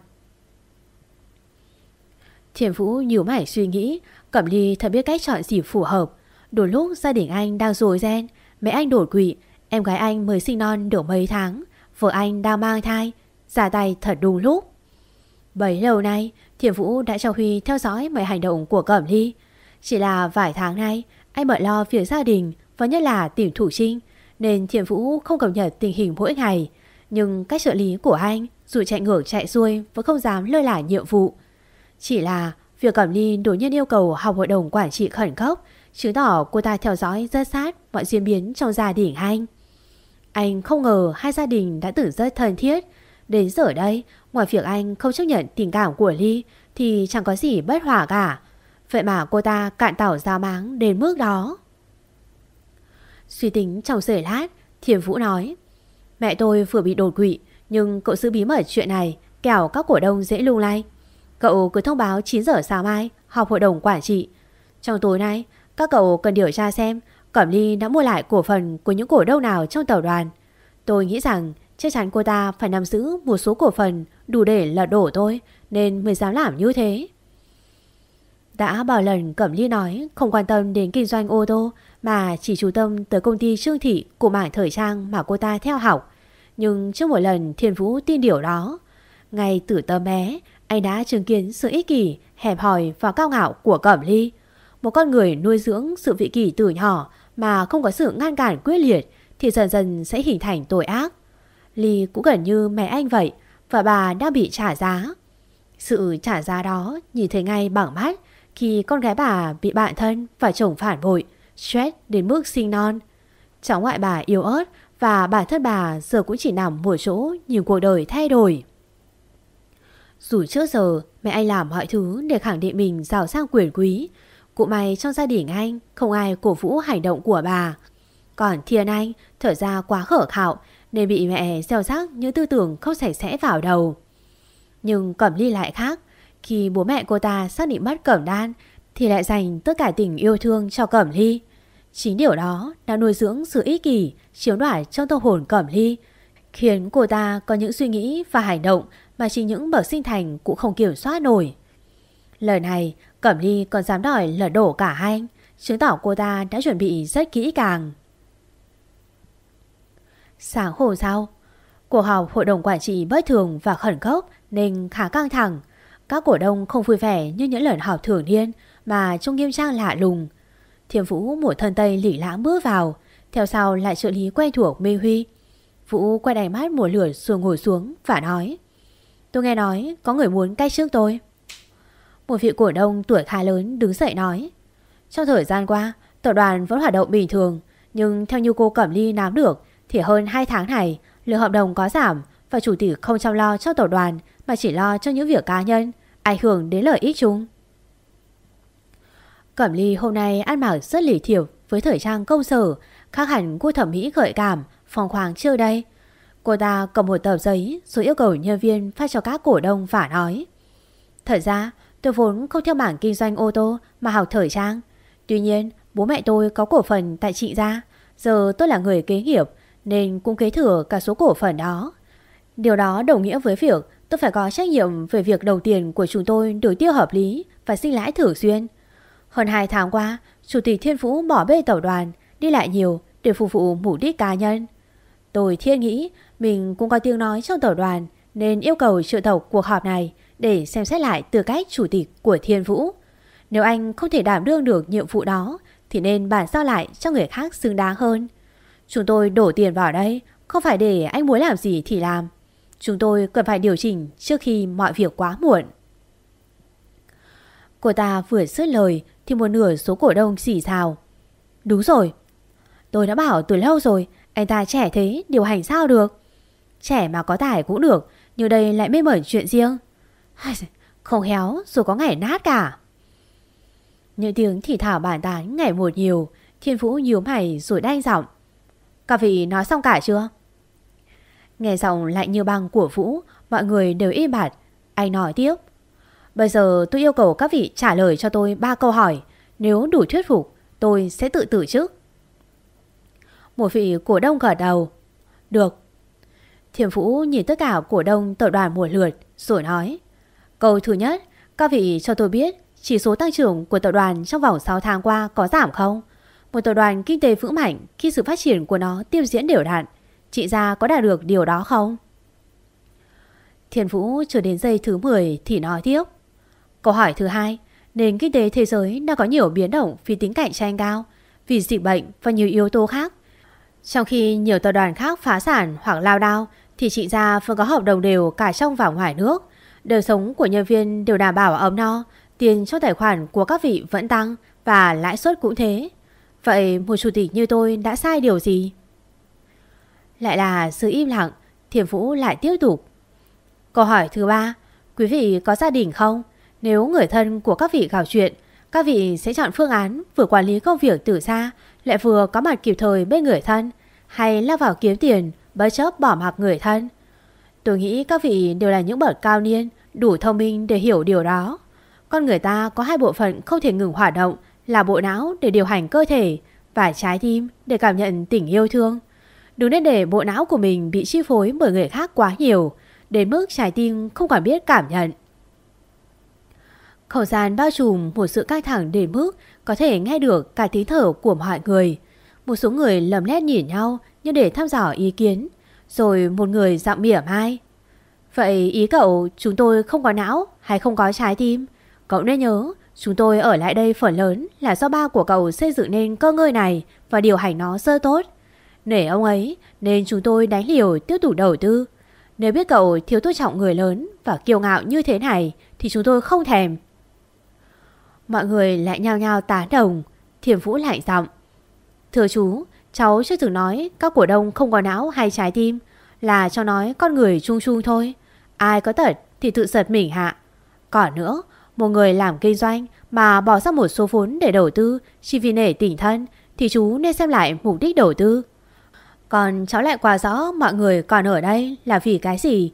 Thiền Vũ nhiều mải suy nghĩ, Cẩm Ly thật biết cách chọn dịp phù hợp. Đôi lúc gia đình anh đang rối ren, mẹ anh đổ quỵ, em gái anh mới sinh non được mấy tháng, vợ anh đang mang thai, giả tay thật đúng lúc. Bấy lâu nay, Thiểm Vũ đã cho Huy theo dõi mọi hành động của Cẩm Ly. Chỉ là vài tháng nay, anh bận lo việc gia đình và nhất là tìm thủ trinh, nên Thiểm Vũ không cập nhật tình hình mỗi ngày. Nhưng cách trợ lý của anh, dù chạy ngược chạy xuôi, vẫn không dám lơ là nhiệm vụ. Chỉ là việc Cẩm Ly đột nhiên yêu cầu học hội đồng quản trị khẩn cấp, chứng tỏ cô ta theo dõi rất sát mọi diễn biến trong gia đình anh. Anh không ngờ hai gia đình đã từng rất thân thiết. Đến giờ đây, ngoài việc anh không chấp nhận tình cảm của Ly thì chẳng có gì bất hòa cả. Vậy mà cô ta cạn tảo giao máng đến mức đó. Suy tính trong giây lát, Thiểm Vũ nói Mẹ tôi vừa bị đột quỵ nhưng cậu giữ bí mật chuyện này kẻo các cổ đông dễ lung lay. Cậu cứ thông báo 9 giờ sáng mai họp hội đồng quản trị. Trong tối nay, các cậu cần điều tra xem Cẩm Ly đã mua lại cổ phần của những cổ đông nào trong tàu đoàn. Tôi nghĩ rằng chắc chắn cô ta phải nắm giữ một số cổ phần đủ để lật đổ tôi nên mới dám làm như thế. Đã bao lần Cẩm Ly nói không quan tâm đến kinh doanh ô tô mà chỉ chú tâm tới công ty Trương Thị của mảng thời trang mà cô ta theo học. Nhưng trước một lần Thiên Vũ tin điều đó. Ngay từ tấm bé, anh đã chứng kiến sự ích kỷ, hẹp hòi và cao ngạo của Cẩm Ly. Một con người nuôi dưỡng sự vị kỷ từ nhỏ mà không có sự ngăn cản quyết liệt thì dần dần sẽ hình thành tội ác. Ly cũng gần như mẹ anh vậy và bà đã bị trả giá. Sự trả giá đó nhìn thấy ngay bằng mắt khi con gái bà bị bạn thân và chồng phản bội, stress đến mức sinh non. Cháu ngoại bà yếu ớt và bản thân bà giờ cũng chỉ nằm một chỗ nhìn cuộc đời thay đổi. Dù trước giờ mẹ anh làm mọi thứ để khẳng định mình giàu sang quyền quý, cụ may trong gia đình anh không ai cổ vũ hành động của bà. Còn Thiên Anh thở ra quá khở khạo nên bị mẹ gieo rắc những tư tưởng không sạch sẽ vào đầu. Nhưng Cẩm Ly lại khác, khi bố mẹ cô ta xác định mất Cẩm Đan thì lại dành tất cả tình yêu thương cho Cẩm Ly. Chính điều đó đã nuôi dưỡng sự ích kỷ, chiếm đoạt trong tâm hồn Cẩm Ly, khiến cô ta có những suy nghĩ và hành động mà chỉ những bậc sinh thành cũng không kiểm soát nổi. Lời này, Cẩm Ly còn dám đòi lật đổ cả anh, chứng tỏ cô ta đã chuẩn bị rất kỹ càng. Sáng hôm sau, cuộc họp hội đồng quản trị bất thường và khẩn cấp nên khá căng thẳng. Các cổ đông không vui vẻ như những lần họp thường niên mà trông nghiêm trang lạ lùng. Thiểm Vũ một thân tây lỉ lãng bước vào, theo sau lại trợ lý quen thuộc Mê Huy. Vũ quay đành mắt mùa lửa xuống ngồi xuống và nói Tôi nghe nói có người muốn cách trước tôi. Một vị cổ đông tuổi khá lớn đứng dậy nói Trong thời gian qua, tập đoàn vẫn hoạt động bình thường, nhưng theo như cô Cẩm Ly nắm được thì hơn 2 tháng này lượng hợp đồng có giảm và chủ tịch không chăm lo cho tổ đoàn mà chỉ lo cho những việc cá nhân, ảnh hưởng đến lợi ích chung. Cẩm Ly hôm nay ăn mặc rất lì thiểu với thời trang công sở, khác hẳn cô thẩm mỹ gợi cảm, phong khoáng chưa đây. Cô ta cầm một tờ giấy rồi yêu cầu nhân viên phát cho các cổ đông và nói. Thật ra, tôi vốn không theo mảng kinh doanh ô tô mà học thời trang. Tuy nhiên, bố mẹ tôi có cổ phần tại chị gia. Giờ tôi là người kế nghiệp nên cũng kế thừa cả số cổ phần đó. Điều đó đồng nghĩa với việc tôi phải có trách nhiệm về việc đầu tiền của chúng tôi được tiêu hợp lý và sinh lãi thường xuyên. Hơn 2 tháng qua, Chủ tịch Thiên Vũ bỏ bê tàu đoàn, đi lại nhiều để phục vụ mục đích cá nhân. Tôi thiên nghĩ mình cũng có tiếng nói trong tàu đoàn nên yêu cầu triệu tập cuộc họp này để xem xét lại tư cách chủ tịch của Thiên Vũ. Nếu anh không thể đảm đương được nhiệm vụ đó thì nên bản giao lại cho người khác xứng đáng hơn. Chúng tôi đổ tiền vào đây không phải để anh muốn làm gì thì làm. Chúng tôi cần phải điều chỉnh trước khi mọi việc quá muộn. Cô ta vừa dứt lời thì một nửa số cổ đông xỉ xào. Đúng rồi. Tôi đã bảo từ lâu rồi, anh ta trẻ thế điều hành sao được. Trẻ mà có tài cũng được, nhưng đây lại mê mẩn chuyện riêng. Không héo rồi có ngày nát cả. Những tiếng thì thảo bản tán ngày một nhiều, thiên vũ nhiều mày rồi đanh giọng. Các vị nói xong cả chưa? Nghe giọng lạnh như băng của Vũ, mọi người đều im bặt. Anh nói tiếp. Bây giờ tôi yêu cầu các vị trả lời cho tôi ba câu hỏi. Nếu đủ thuyết phục, tôi sẽ tự tử trước Một vị cổ đông gật đầu. Được. Thiểm Vũ nhìn tất cả cổ đông tập đoàn một lượt rồi nói. Câu thứ nhất, các vị cho tôi biết chỉ số tăng trưởng của tập đoàn trong vòng 6 tháng qua có giảm không? Một tập đoàn kinh tế vững mạnh khi sự phát triển của nó tiêu diễn đều đặn, chị ra có đạt được điều đó không? thiền Vũ chưa đến giây thứ 10 thì nói tiếp. Câu hỏi thứ hai, nền kinh tế thế giới đã có nhiều biến động vì tính cạnh tranh cao, vì dịch bệnh và nhiều yếu tố khác. Trong khi nhiều tập đoàn khác phá sản hoặc lao đao thì chị ra vẫn có hợp đồng đều cả trong và ngoài nước. Đời sống của nhân viên đều đảm bảo ấm no, tiền trong tài khoản của các vị vẫn tăng và lãi suất cũng thế. Vậy một chủ tịch như tôi đã sai điều gì? Lại là sự im lặng, thiền Vũ lại tiếp tục. Câu hỏi thứ ba, quý vị có gia đình không? Nếu người thân của các vị gào chuyện, các vị sẽ chọn phương án vừa quản lý công việc từ xa, lại vừa có mặt kịp thời bên người thân, hay lao vào kiếm tiền, bất chấp bỏ mặc người thân. Tôi nghĩ các vị đều là những bậc cao niên, đủ thông minh để hiểu điều đó. Con người ta có hai bộ phận không thể ngừng hoạt động là bộ não để điều hành cơ thể và trái tim để cảm nhận tình yêu thương. Đừng nên để bộ não của mình bị chi phối bởi người khác quá nhiều, đến mức trái tim không còn biết cảm nhận. Không gian bao trùm một sự căng thẳng đến mức có thể nghe được cả tiếng thở của mọi người. Một số người lầm lét nhìn nhau như để thăm dò ý kiến. Rồi một người giọng mỉa mai. Vậy ý cậu, chúng tôi không có não hay không có trái tim? Cậu nên nhớ, chúng tôi ở lại đây phần lớn là do ba của cậu xây dựng nên cơ ngơi này và điều hành nó sơ tốt. Nể ông ấy, nên chúng tôi đánh liều tiếp tục đầu tư. Nếu biết cậu thiếu tôn trọng người lớn và kiêu ngạo như thế này thì chúng tôi không thèm. Mọi người lại nhao nhao tá đồng, thiểm vũ lại giọng. Thưa chú, cháu chưa từng nói các cổ đông không có não hay trái tim là cho nói con người chung chung thôi. Ai có tật thì tự giật mình hạ. Còn nữa, một người làm kinh doanh mà bỏ ra một số vốn để đầu tư chỉ vì nể tình thân thì chú nên xem lại mục đích đầu tư. Còn cháu lại quả rõ mọi người còn ở đây là vì cái gì?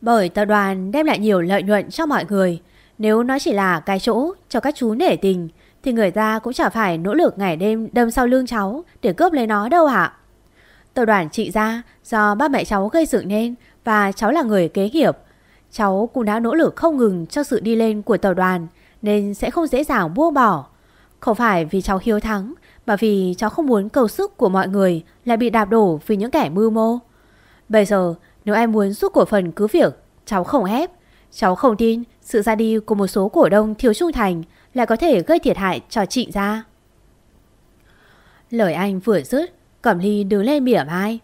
Bởi tập đoàn đem lại nhiều lợi nhuận cho mọi người. Nếu nó chỉ là cái chỗ cho các chú nể tình thì người ta cũng chả phải nỗ lực ngày đêm đâm sau lưng cháu để cướp lấy nó đâu hả? Tập đoàn trị ra do ba mẹ cháu gây dựng nên và cháu là người kế nghiệp. Cháu cũng đã nỗ lực không ngừng cho sự đi lên của tàu đoàn nên sẽ không dễ dàng buông bỏ. Không phải vì cháu hiếu thắng mà vì cháu không muốn cầu sức của mọi người lại bị đạp đổ vì những kẻ mưu mô. Bây giờ nếu em muốn giúp cổ phần cứ việc, cháu không ép. Cháu không tin sự ra đi của một số cổ đông thiếu trung thành lại có thể gây thiệt hại cho chị ra. Lời anh vừa dứt, Cẩm Ly đứng lên mỉa mai.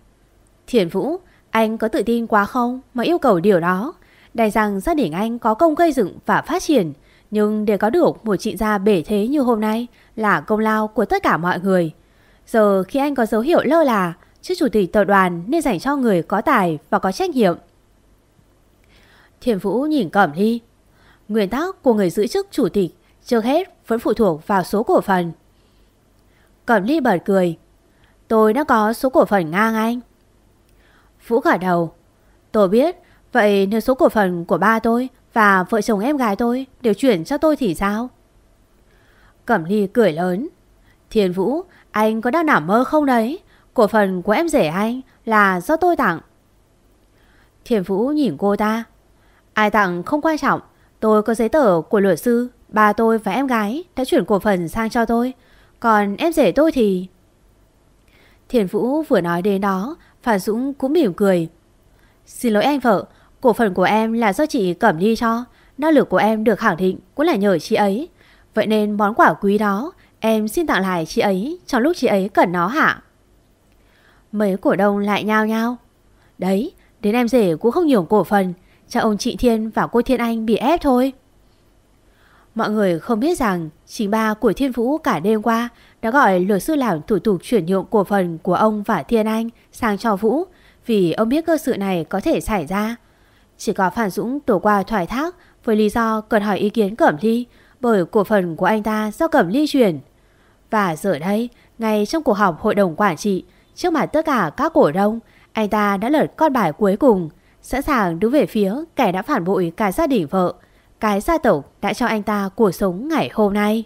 Thiền Vũ, anh có tự tin quá không mà yêu cầu điều đó? đại rằng gia đình anh có công gây dựng và phát triển, nhưng để có được một chị gia bể thế như hôm nay là công lao của tất cả mọi người. Giờ khi anh có dấu hiệu lơ là, chức chủ tịch tập đoàn nên dành cho người có tài và có trách nhiệm. Thiền Vũ nhìn Cẩm Ly. Nguyên tắc của người giữ chức chủ tịch trước hết vẫn phụ thuộc vào số cổ phần. Cẩm Ly bật cười. Tôi đã có số cổ phần ngang anh. Vũ gật đầu. Tôi biết, vậy nếu số cổ phần của ba tôi và vợ chồng em gái tôi đều chuyển cho tôi thì sao? Cẩm Ly cười lớn. Thiên Vũ, anh có đang nằm mơ không đấy? Cổ phần của em rể anh là do tôi tặng. Thiên Vũ nhìn cô ta. Ai tặng không quan trọng. Tôi có giấy tờ của luật sư. bà tôi và em gái đã chuyển cổ phần sang cho tôi. Còn em rể tôi thì... Thiền Vũ vừa nói đến đó, Phản Dũng cũng mỉm cười. Xin lỗi anh vợ, cổ phần của em là do chị Cẩm đi cho. Năng lực của em được khẳng định cũng là nhờ chị ấy. Vậy nên món quà quý đó em xin tặng lại chị ấy trong lúc chị ấy cần nó hả? Mấy cổ đông lại nhao nhao. Đấy, đến em rể cũng không nhường cổ phần. Cha ông chị Thiên và cô Thiên Anh bị ép thôi. Mọi người không biết rằng chính ba của Thiên Vũ cả đêm qua đã gọi luật sư làm thủ tục chuyển nhượng cổ phần của ông và Thiên Anh sang cho Vũ vì ông biết cơ sự này có thể xảy ra. Chỉ có Phản Dũng tổ qua thoải thác với lý do cần hỏi ý kiến Cẩm Ly bởi cổ phần của anh ta do Cẩm Ly chuyển. Và giờ đây, ngay trong cuộc họp hội đồng quản trị, trước mặt tất cả các cổ đông, anh ta đã lật con bài cuối cùng, sẵn sàng đứng về phía kẻ đã phản bội cả gia đình vợ, cái gia tộc đã cho anh ta cuộc sống ngày hôm nay.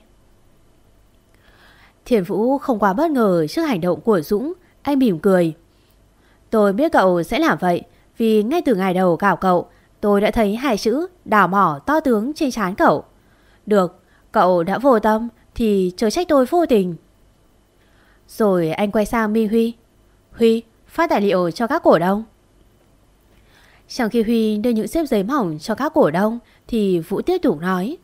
Thiền Vũ không quá bất ngờ trước hành động của Dũng, anh mỉm cười. Tôi biết cậu sẽ làm vậy, vì ngay từ ngày đầu gặp cậu, tôi đã thấy hai chữ đào mỏ to tướng trên trán cậu. Được, cậu đã vô tâm thì chớ trách tôi vô tình. Rồi anh quay sang Minh Huy. Huy, phát tài liệu cho các cổ đông. Trong khi Huy đưa những xếp giấy mỏng cho các cổ đông thì Vũ tiếp tục nói.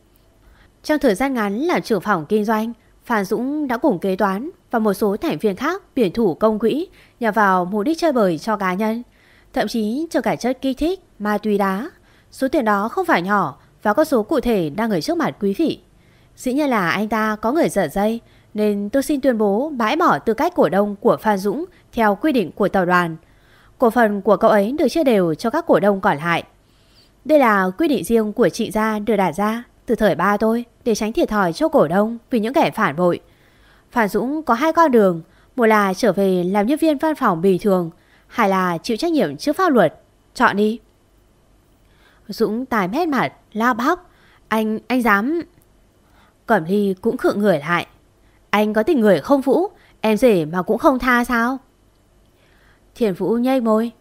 Trong thời gian ngắn là trưởng phòng kinh doanh, Phan Dũng đã cùng kế toán và một số thành viên khác biển thủ công quỹ nhằm vào mục đích chơi bời cho cá nhân, thậm chí cho cả chất kích thích, ma túy đá. Số tiền đó không phải nhỏ và có số cụ thể đang ở trước mặt quý vị. Dĩ nhiên là anh ta có người dở dây nên tôi xin tuyên bố bãi bỏ tư cách cổ đông của Phan Dũng theo quy định của tàu đoàn. Cổ phần của cậu ấy được chia đều cho các cổ đông còn lại. Đây là quy định riêng của chị gia được đặt ra từ thời ba tôi để tránh thiệt thòi cho cổ đông vì những kẻ phản bội. Phản Dũng có hai con đường, một là trở về làm nhân viên văn phòng bình thường, hai là chịu trách nhiệm trước pháp luật. Chọn đi. Dũng tài mét mặt, lao bóc. Anh, anh dám... Cẩm Ly cũng khựng người lại. Anh có tình người không Vũ, em rể mà cũng không tha sao? Thiền Vũ nhây môi.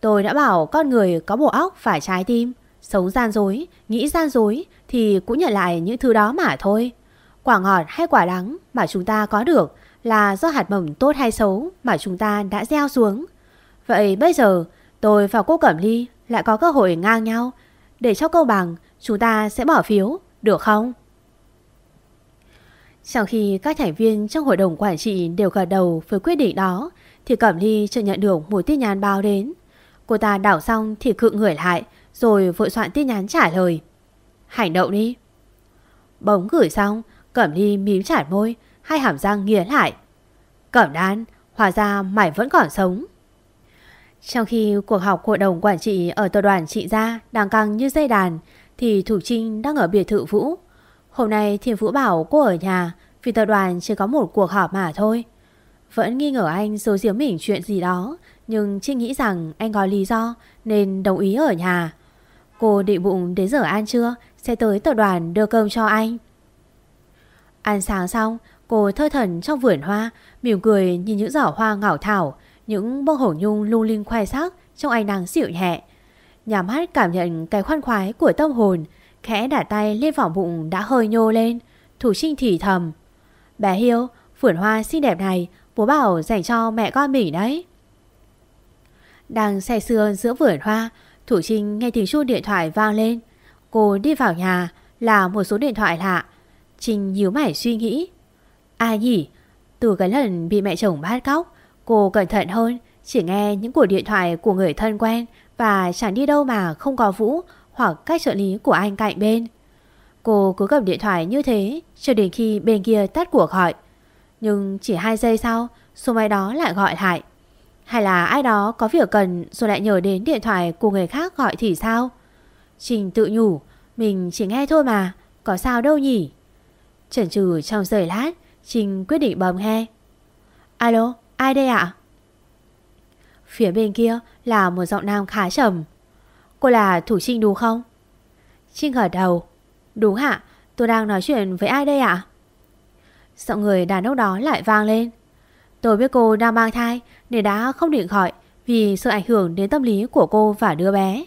Tôi đã bảo con người có bộ óc phải trái tim, sống gian dối, nghĩ gian dối thì cũng nhận lại những thứ đó mà thôi. Quả ngọt hay quả đắng mà chúng ta có được là do hạt mầm tốt hay xấu mà chúng ta đã gieo xuống. Vậy bây giờ tôi và cô Cẩm Ly lại có cơ hội ngang nhau. Để cho câu bằng chúng ta sẽ bỏ phiếu, được không? Sau khi các thành viên trong hội đồng quản trị đều gật đầu với quyết định đó thì Cẩm Ly chợt nhận được một tin nhắn báo đến. Cô ta đảo xong thì cự người lại rồi vội soạn tin nhắn trả lời. Hành động đi. Bóng gửi xong, Cẩm Ly mím chặt môi, hai hàm răng nghiến lại. Cẩm đan, hóa ra mày vẫn còn sống. Trong khi cuộc họp hội đồng quản trị ở tập đoàn trị gia đang căng như dây đàn, thì Thủ Trinh đang ở biệt thự Vũ. Hôm nay Thiên Vũ bảo cô ở nhà vì tập đoàn chỉ có một cuộc họp mà thôi. Vẫn nghi ngờ anh giấu giếm mình chuyện gì đó, nhưng Trinh nghĩ rằng anh có lý do nên đồng ý ở nhà. Cô định bụng đến giờ ăn trưa sẽ tới tập đoàn đưa cơm cho anh. Ăn sáng xong, cô thơ thần trong vườn hoa, mỉm cười nhìn những giỏ hoa ngảo thảo, những bông hổ nhung lung linh khoe sắc trong ánh nắng dịu nhẹ. Nhắm mắt cảm nhận cái khoan khoái của tâm hồn, khẽ đặt tay lên vòng bụng đã hơi nhô lên. Thủ trinh thì thầm. Bé Hiếu, vườn hoa xinh đẹp này, bố bảo dành cho mẹ con mình đấy. Đang say sưa giữa vườn hoa, Thủ Trinh nghe tiếng chuông điện thoại vang lên. Cô đi vào nhà là một số điện thoại lạ. Trinh nhíu mày suy nghĩ. Ai nhỉ? Từ cái lần bị mẹ chồng bắt cóc, cô cẩn thận hơn, chỉ nghe những cuộc điện thoại của người thân quen và chẳng đi đâu mà không có Vũ hoặc các trợ lý của anh cạnh bên. Cô cứ cầm điện thoại như thế cho đến khi bên kia tắt cuộc gọi. Nhưng chỉ 2 giây sau, số máy đó lại gọi lại. Hay là ai đó có việc cần rồi lại nhờ đến điện thoại của người khác gọi thì sao? Trình tự nhủ, mình chỉ nghe thôi mà, có sao đâu nhỉ? Chần chừ trong giây lát, Trình quyết định bấm nghe. Alo, ai đây ạ? Phía bên kia là một giọng nam khá trầm. Cô là Thủ Trinh đúng không? Trinh gật đầu. Đúng hả? Tôi đang nói chuyện với ai đây ạ? Giọng người đàn ông đó lại vang lên. Tôi biết cô đang mang thai nên đã không định gọi vì sợ ảnh hưởng đến tâm lý của cô và đứa bé.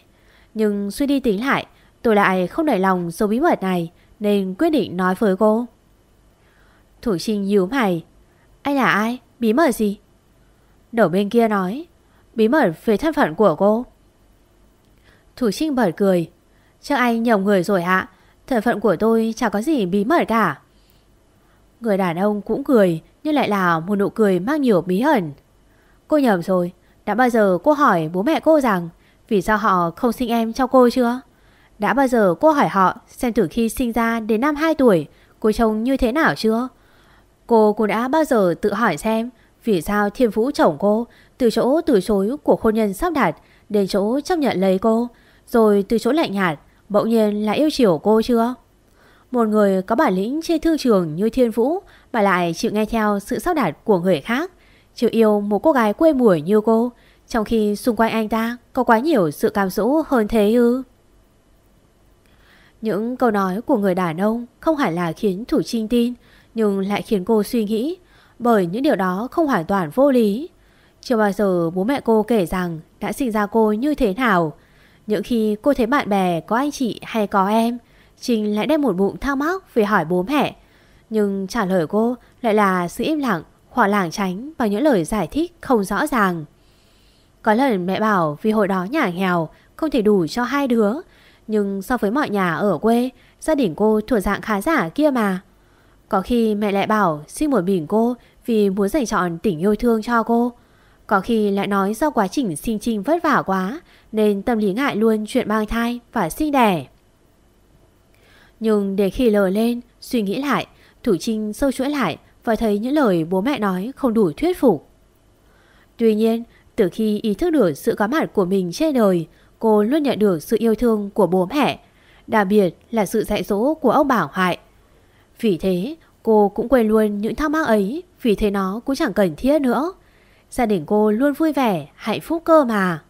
Nhưng suy đi tính lại, tôi lại không đẩy lòng số bí mật này nên quyết định nói với cô. Thủ Trinh nhíu mày. Anh là ai? Bí mật gì? Đầu bên kia nói. Bí mật về thân phận của cô. Thủ Trinh bật cười. Chắc anh nhầm người rồi ạ. Thân phận của tôi chẳng có gì bí mật cả. Người đàn ông cũng cười, nhưng lại là một nụ cười mang nhiều bí ẩn. Cô nhầm rồi. Đã bao giờ cô hỏi bố mẹ cô rằng vì sao họ không sinh em cho cô chưa? Đã bao giờ cô hỏi họ xem từ khi sinh ra đến năm 2 tuổi, cô trông như thế nào chưa? Cô cũng đã bao giờ tự hỏi xem vì sao thiên phú chồng cô từ chỗ từ chối của hôn nhân sắp đặt đến chỗ chấp nhận lấy cô, rồi từ chỗ lạnh nhạt, bỗng nhiên là yêu chiều cô chưa? Một người có bản lĩnh trên thương trường như thiên vũ mà lại chịu nghe theo sự sắp đặt của người khác chịu yêu một cô gái quê mùa như cô trong khi xung quanh anh ta có quá nhiều sự cảm dỗ hơn thế ư. Những câu nói của người đàn ông không hẳn là khiến Thủ Trinh tin nhưng lại khiến cô suy nghĩ bởi những điều đó không hoàn toàn vô lý. Chưa bao giờ bố mẹ cô kể rằng đã sinh ra cô như thế nào. Những khi cô thấy bạn bè có anh chị hay có em, Trinh lại đem một bụng thao mắc về hỏi bố mẹ. Nhưng trả lời cô lại là sự im lặng hoặc lảng tránh bằng những lời giải thích không rõ ràng. Có lần mẹ bảo vì hồi đó nhà nghèo, không thể đủ cho hai đứa. Nhưng so với mọi nhà ở quê, gia đình cô thuộc dạng khá giả kia mà. Có khi mẹ lại bảo xin một mình cô vì muốn dành chọn tình yêu thương cho cô. Có khi lại nói do quá trình sinh trinh vất vả quá nên tâm lý ngại luôn chuyện mang thai và sinh đẻ. Nhưng để khi lờ lên, suy nghĩ lại, Thủ Trinh sâu chuỗi lại và thấy những lời bố mẹ nói không đủ thuyết phục. Tuy nhiên, từ khi ý thức được sự có mặt của mình trên đời, cô luôn nhận được sự yêu thương của bố mẹ, đặc biệt là sự dạy dỗ của ông Bảo Hoại. Vì thế, cô cũng quên luôn những thắc mắc ấy, vì thế nó cũng chẳng cần thiết nữa. Gia đình cô luôn vui vẻ, hạnh phúc cơ mà.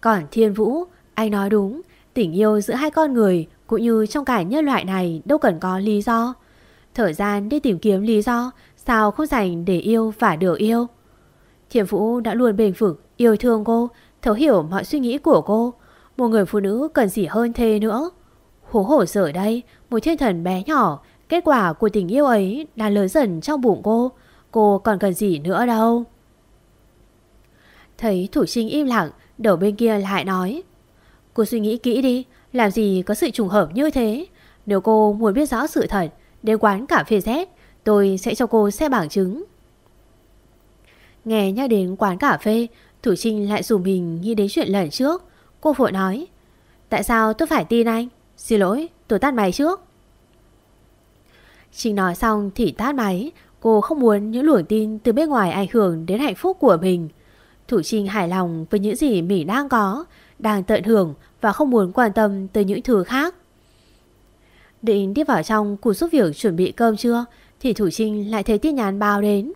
Còn Thiên Vũ, anh nói đúng, tình yêu giữa hai con người cũng như trong cả nhân loại này đâu cần có lý do. Thời gian đi tìm kiếm lý do, sao không dành để yêu và được yêu. Thiên Vũ đã luôn bình phục yêu thương cô, thấu hiểu mọi suy nghĩ của cô. Một người phụ nữ cần gì hơn thế nữa. Hố hổ giờ đây, một thiên thần bé nhỏ, kết quả của tình yêu ấy đã lớn dần trong bụng cô. Cô còn cần gì nữa đâu. Thấy thủ trinh im lặng, đầu bên kia lại nói. Cô suy nghĩ kỹ đi, làm gì có sự trùng hợp như thế. Nếu cô muốn biết rõ sự thật, đến quán cà phê Z, tôi sẽ cho cô xem bảng chứng. Nghe nhắc đến quán cà phê, Thủ Trinh lại dùm mình nghĩ đến chuyện lần trước. Cô vội nói, tại sao tôi phải tin anh? Xin lỗi, tôi tắt máy trước. Trinh nói xong thì tắt máy, cô không muốn những luồng tin từ bên ngoài ảnh hưởng đến hạnh phúc của mình. Thủ Trinh hài lòng với những gì mình đang có, đang tận hưởng và không muốn quan tâm tới những thứ khác. Định đi vào trong củ giúp việc chuẩn bị cơm trưa thì Thủ Trinh lại thấy tin nhắn bao đến.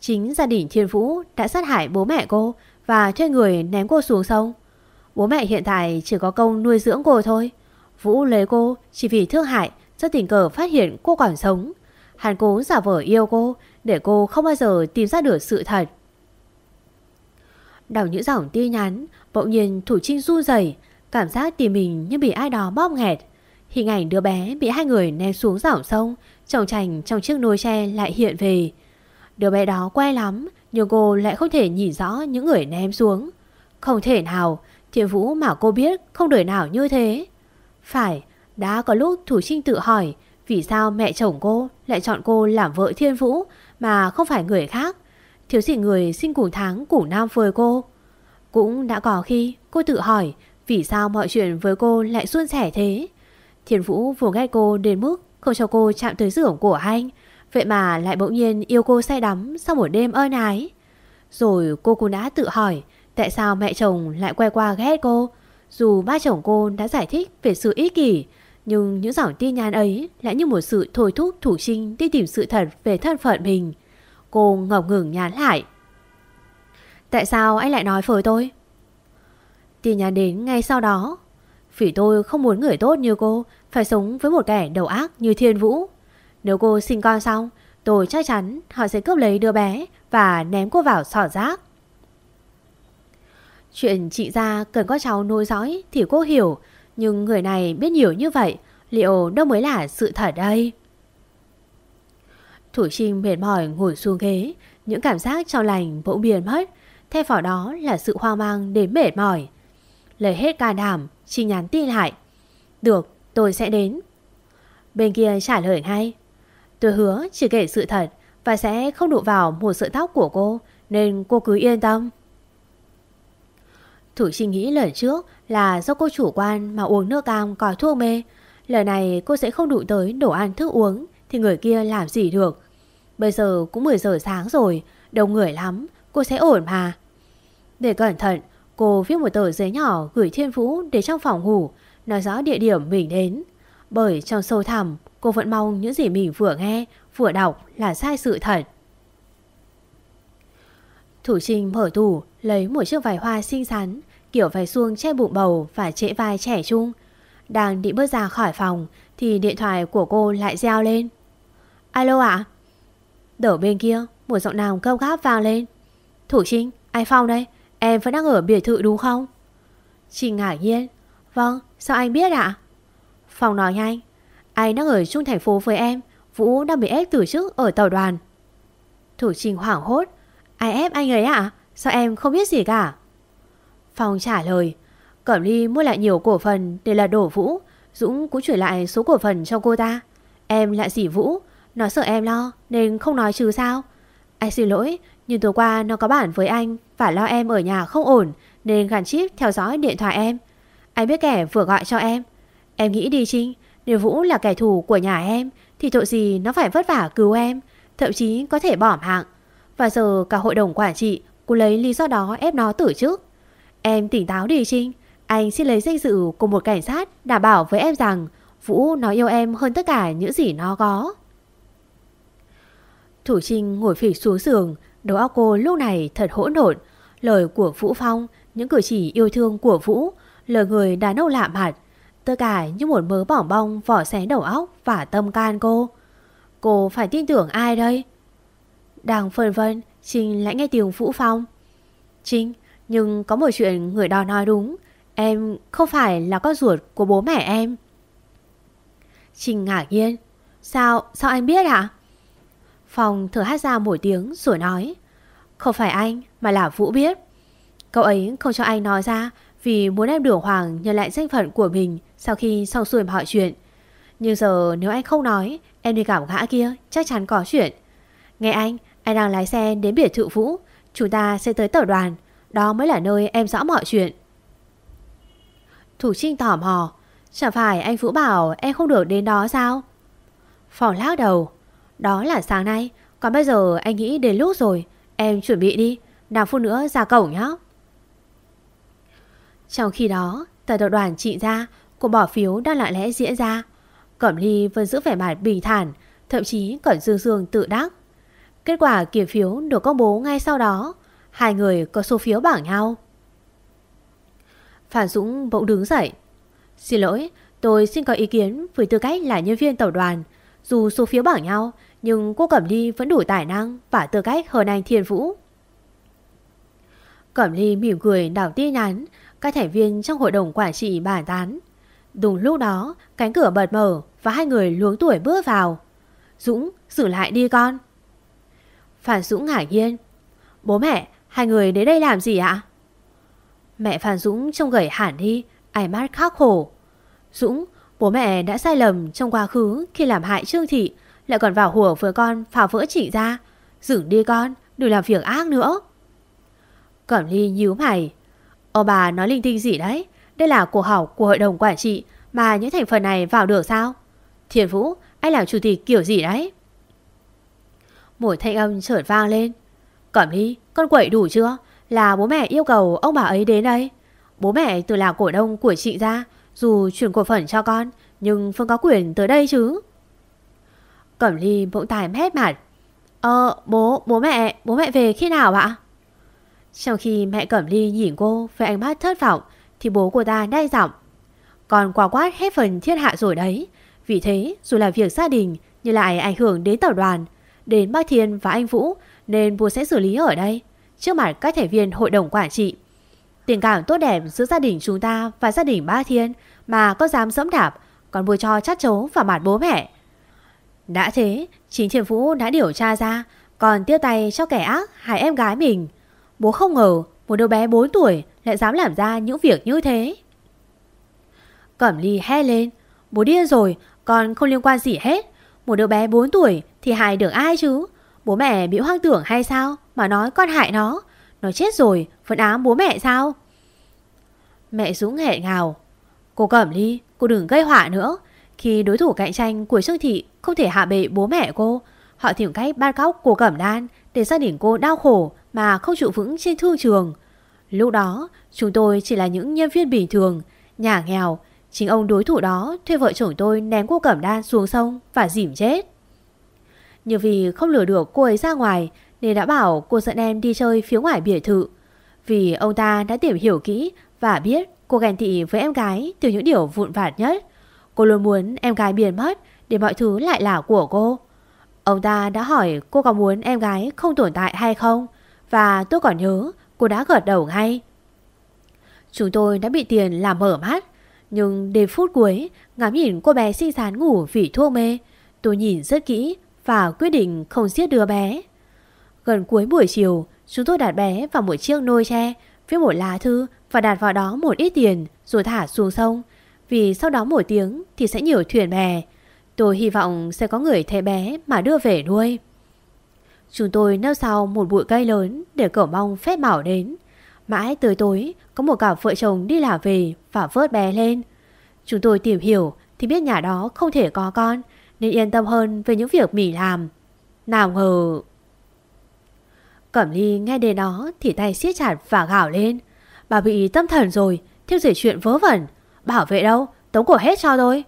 Chính gia đình Thiên Vũ đã sát hại bố mẹ cô và thuê người ném cô xuống sông. Bố mẹ hiện tại chỉ có công nuôi dưỡng cô thôi. Vũ lấy cô chỉ vì thương hại do tình cờ phát hiện cô còn sống. Hắn cố giả vờ yêu cô để cô không bao giờ tìm ra được sự thật. Đọc những dòng tin nhắn, bỗng nhiên Thủ Trinh run rẩy, cảm giác tìm mình như bị ai đó bóp nghẹt. Hình ảnh đứa bé bị hai người ném xuống dòng sông, trồng trành trong chiếc nồi tre lại hiện về. Đứa bé đó quay lắm, nhưng cô lại không thể nhìn rõ những người ném xuống. Không thể nào, Thiên Vũ mà cô biết không đời nào như thế. Phải, đã có lúc Thủ Trinh tự hỏi vì sao mẹ chồng cô lại chọn cô làm vợ Thiên Vũ mà không phải người khác. Thiếu gì người sinh cùng tháng cùng nam với cô. Cũng đã có khi cô tự hỏi vì sao mọi chuyện với cô lại suôn sẻ thế. Thiền Vũ vừa ghét cô đến mức không cho cô chạm tới giường của anh. Vậy mà lại bỗng nhiên yêu cô say đắm sau một đêm ơn ái. Rồi cô cũng đã tự hỏi tại sao mẹ chồng lại quay qua ghét cô. Dù ba chồng cô đã giải thích về sự ích kỷ, nhưng những dòng tin nhắn ấy lại như một sự thôi thúc thủ trinh đi tìm sự thật về thân phận mình. Cô ngọc ngừng nhán lại. Tại sao anh lại nói với tôi? Tin nhắn đến ngay sau đó. Vì tôi không muốn người tốt như cô phải sống với một kẻ đầu ác như Thiên Vũ. Nếu cô sinh con xong, tôi chắc chắn họ sẽ cướp lấy đứa bé và ném cô vào sỏ rác. Chuyện chị ra cần có cháu nuôi dõi thì cô hiểu, nhưng người này biết nhiều như vậy, liệu đâu mới là sự thật đây? Thủ Trinh mệt mỏi ngồi xuống ghế, những cảm giác trong lành bỗng biến mất, thay vào đó là sự hoang mang đến mệt mỏi. Lấy hết cả đảm, chỉ nhắn tin lại. Được, tôi sẽ đến. Bên kia trả lời ngay. Tôi hứa chỉ kể sự thật và sẽ không đụng vào một sợi tóc của cô, nên cô cứ yên tâm. Thủ Trinh nghĩ lần trước là do cô chủ quan mà uống nước cam có thuốc mê. Lần này cô sẽ không đụng tới đồ ăn thức uống thì người kia làm gì được. Bây giờ cũng 10 giờ sáng rồi, đông người lắm, cô sẽ ổn mà. Để cẩn thận, cô viết một tờ giấy nhỏ gửi Thiên Vũ để trong phòng ngủ, nói rõ địa điểm mình đến. Bởi trong sâu thẳm, cô vẫn mong những gì mình vừa nghe, vừa đọc là sai sự thật. Thủ Trinh mở tủ, lấy một chiếc vải hoa xinh xắn, kiểu vải xuông che bụng bầu và trễ vai trẻ trung. Đang định bước ra khỏi phòng thì điện thoại của cô lại reo lên. Alo ạ? Đổ bên kia, một giọng nam cao gáp vang lên. Thủ Trinh, ai Phong đây? Em vẫn đang ở biệt thự đúng không? Chị ngạc nhiên. Vâng, sao anh biết ạ? phòng nói nhanh. Anh đang ở chung thành phố với em. Vũ đang bị ép từ chức ở tàu đoàn. Thủ trình hoảng hốt. Ai ép anh ấy ạ? Sao em không biết gì cả? Phong trả lời. Cẩm Ly mua lại nhiều cổ phần để là đổ Vũ. Dũng cũng chuyển lại số cổ phần cho cô ta. Em lại dỉ Vũ. Nó sợ em lo nên không nói chứ sao. Anh xin lỗi, nhưng tối qua nó có bản với anh và lo em ở nhà không ổn nên gắn chip theo dõi điện thoại em. Anh biết kẻ vừa gọi cho em. Em nghĩ đi Trinh, nếu Vũ là kẻ thù của nhà em thì tội gì nó phải vất vả cứu em, thậm chí có thể bỏ mạng. Và giờ cả hội đồng quản trị cô lấy lý do đó ép nó tử chức. Em tỉnh táo đi Trinh, anh xin lấy danh dự của một cảnh sát đảm bảo với em rằng Vũ nó yêu em hơn tất cả những gì nó có. Thủ Trinh ngồi phịch xuống giường, đầu óc cô lúc này thật hỗn độn. Lời của Vũ Phong, những cử chỉ yêu thương của Vũ, lời người đàn ông lạ mặt, tất cả như một mớ bỏng bong vỏ xé đầu óc và tâm can cô. Cô phải tin tưởng ai đây? Đang phân vân, Trinh lại nghe tiếng Vũ Phong. Trinh, nhưng có một chuyện người đó nói đúng, em không phải là con ruột của bố mẹ em. Trinh ngạc nhiên, sao, sao anh biết ạ? À? Phong thở hát ra một tiếng rồi nói, Không phải anh, mà là Vũ biết. Cậu ấy không cho anh nói ra Vì muốn em đường hoàng nhận lại danh phận của mình Sau khi xong xuôi mọi chuyện. Nhưng giờ nếu anh không nói, Em đi gặp gã kia chắc chắn có chuyện. Nghe anh Anh đang lái xe đến biệt thự Vũ, Chúng ta sẽ tới tàu đoàn, Đó mới là nơi em rõ mọi chuyện. Thủ Trinh tò mò, Chẳng phải anh Vũ bảo em không được đến đó sao? Phòng lắc đầu đó là sáng nay. Còn bây giờ anh nghĩ đến lúc rồi. Em chuẩn bị đi. Nào phút nữa ra cổng nhá. Trong khi đó Tại tập đoàn trị ra Cuộc bỏ phiếu đang lặng lẽ diễn ra. Cẩm Ly vẫn giữ vẻ mặt bình thản, Thậm chí còn dương dương tự đắc. Kết quả kiểm phiếu được công bố ngay sau đó. Hai người có số phiếu bảng nhau. Phản Dũng bỗng đứng dậy. Xin lỗi, Tôi xin có ý kiến với tư cách là nhân viên tàu đoàn. Dù số phiếu bằng nhau nhưng cô Cẩm Ly vẫn đủ tài năng và tư cách hơn anh Thiên Vũ. Cẩm Ly mỉm cười đảo tin nhắn, các thành viên trong hội đồng quản trị bàn tán. Đúng lúc đó, cánh cửa bật mở và hai người luống tuổi bước vào. Dũng, giữ lại đi con. Phan Dũng ngạc nhiên. Bố mẹ, hai người đến đây làm gì ạ? Mẹ Phan Dũng trông gầy hẳn đi, ánh mắt khắc khổ. Dũng, bố mẹ đã sai lầm trong quá khứ khi làm hại Trương Thị, lại còn vào hùa với con phá vỡ chị ra Dừng đi con, Đừng làm việc ác nữa. Cẩm ly nhíu mày. Ô bà nói linh tinh gì đấy? Đây là cuộc họp của hội đồng quản trị Mà những thành phần này vào được sao? Thiền Vũ, anh làm chủ tịch kiểu gì đấy? Một thanh âm trởn vang lên. Cẩm ly, con quậy đủ chưa? Là bố mẹ yêu cầu ông bà ấy đến đây. Bố mẹ từ là cổ đông của chị ra dù chuyển cổ phần cho con Nhưng Phương có quyền tới đây chứ Cẩm Ly bỗng tài hết mặt. Ờ, bố, bố mẹ, bố mẹ về khi nào ạ? Trong khi mẹ Cẩm Ly nhìn cô với ánh mắt thất vọng thì bố của ta đai giọng. Còn quả quát hết phần thiên hạ rồi đấy. Vì thế, dù là việc gia đình nhưng lại ảnh hưởng đến tập đoàn, đến Bác Thiên và anh Vũ nên bố sẽ xử lý ở đây trước mặt các thành viên hội đồng quản trị. Tình cảm tốt đẹp giữa gia đình chúng ta và gia đình Ba Thiên mà có dám dẫm đạp còn vừa cho chát chấu vào mặt bố mẹ. Đã thế, chính Thiên Vũ đã điều tra ra, còn tiêu tay cho kẻ ác hại em gái mình. Bố không ngờ một đứa bé 4 tuổi lại dám làm ra những việc như thế. Cẩm ly he lên, bố điên rồi, con không liên quan gì hết. Một đứa bé 4 tuổi thì hại được ai chứ? Bố mẹ bị hoang tưởng hay sao mà nói con hại nó? Nó chết rồi, vẫn ám bố mẹ sao? Mẹ Dũng hẹn ngào. Cô Cẩm Ly, cô đừng gây họa nữa. Khi đối thủ cạnh tranh của Trương Thị không thể hạ bệ bố mẹ cô, họ tìm cách ban cóc cô Cẩm Đan để gia đình cô đau khổ mà không trụ vững trên thương trường. Lúc đó, chúng tôi chỉ là những nhân viên bình thường, nhà nghèo. Chính ông đối thủ đó thuê vợ chồng tôi ném cô Cẩm Đan xuống sông và dìm chết. Nhưng vì không lừa được cô ấy ra ngoài nên đã bảo cô dẫn em đi chơi phía ngoài biệt thự. Vì ông ta đã tìm hiểu kỹ và biết cô ghen tị với em gái từ những điều vụn vặt nhất. Cô luôn muốn em gái biến mất để mọi thứ lại là của cô. Ông ta đã hỏi cô có muốn em gái không tồn tại hay không, và tôi còn nhớ cô đã gật đầu ngay. Chúng tôi đã bị tiền làm mở mắt, nhưng đến phút cuối, ngắm nhìn cô bé xinh xắn ngủ vì thuốc mê, tôi nhìn rất kỹ và quyết định không giết đứa bé. Gần cuối buổi chiều chúng tôi đặt bé vào một chiếc nôi tre viết một lá thư và đặt vào đó một ít tiền rồi thả xuống sông. Vì sau đó một tiếng thì sẽ nhiều thuyền bè. Tôi hy vọng sẽ có người thấy bé mà đưa về nuôi. Chúng tôi nấp sau một bụi cây lớn để cầu mong phép bảo đến. Mãi tới tối, có một cặp vợ chồng đi làm về và vớt bé lên. Chúng tôi tìm hiểu thì biết nhà đó không thể có con, nên yên tâm hơn về những việc mình làm. Nào ngờ... Cẩm ly nghe đến đó thì tay siết chặt và gào lên. Bà bị tâm thần rồi, theo dỉ chuyện vớ vẩn. Bảo vệ đâu, tống cổ hết cho tôi.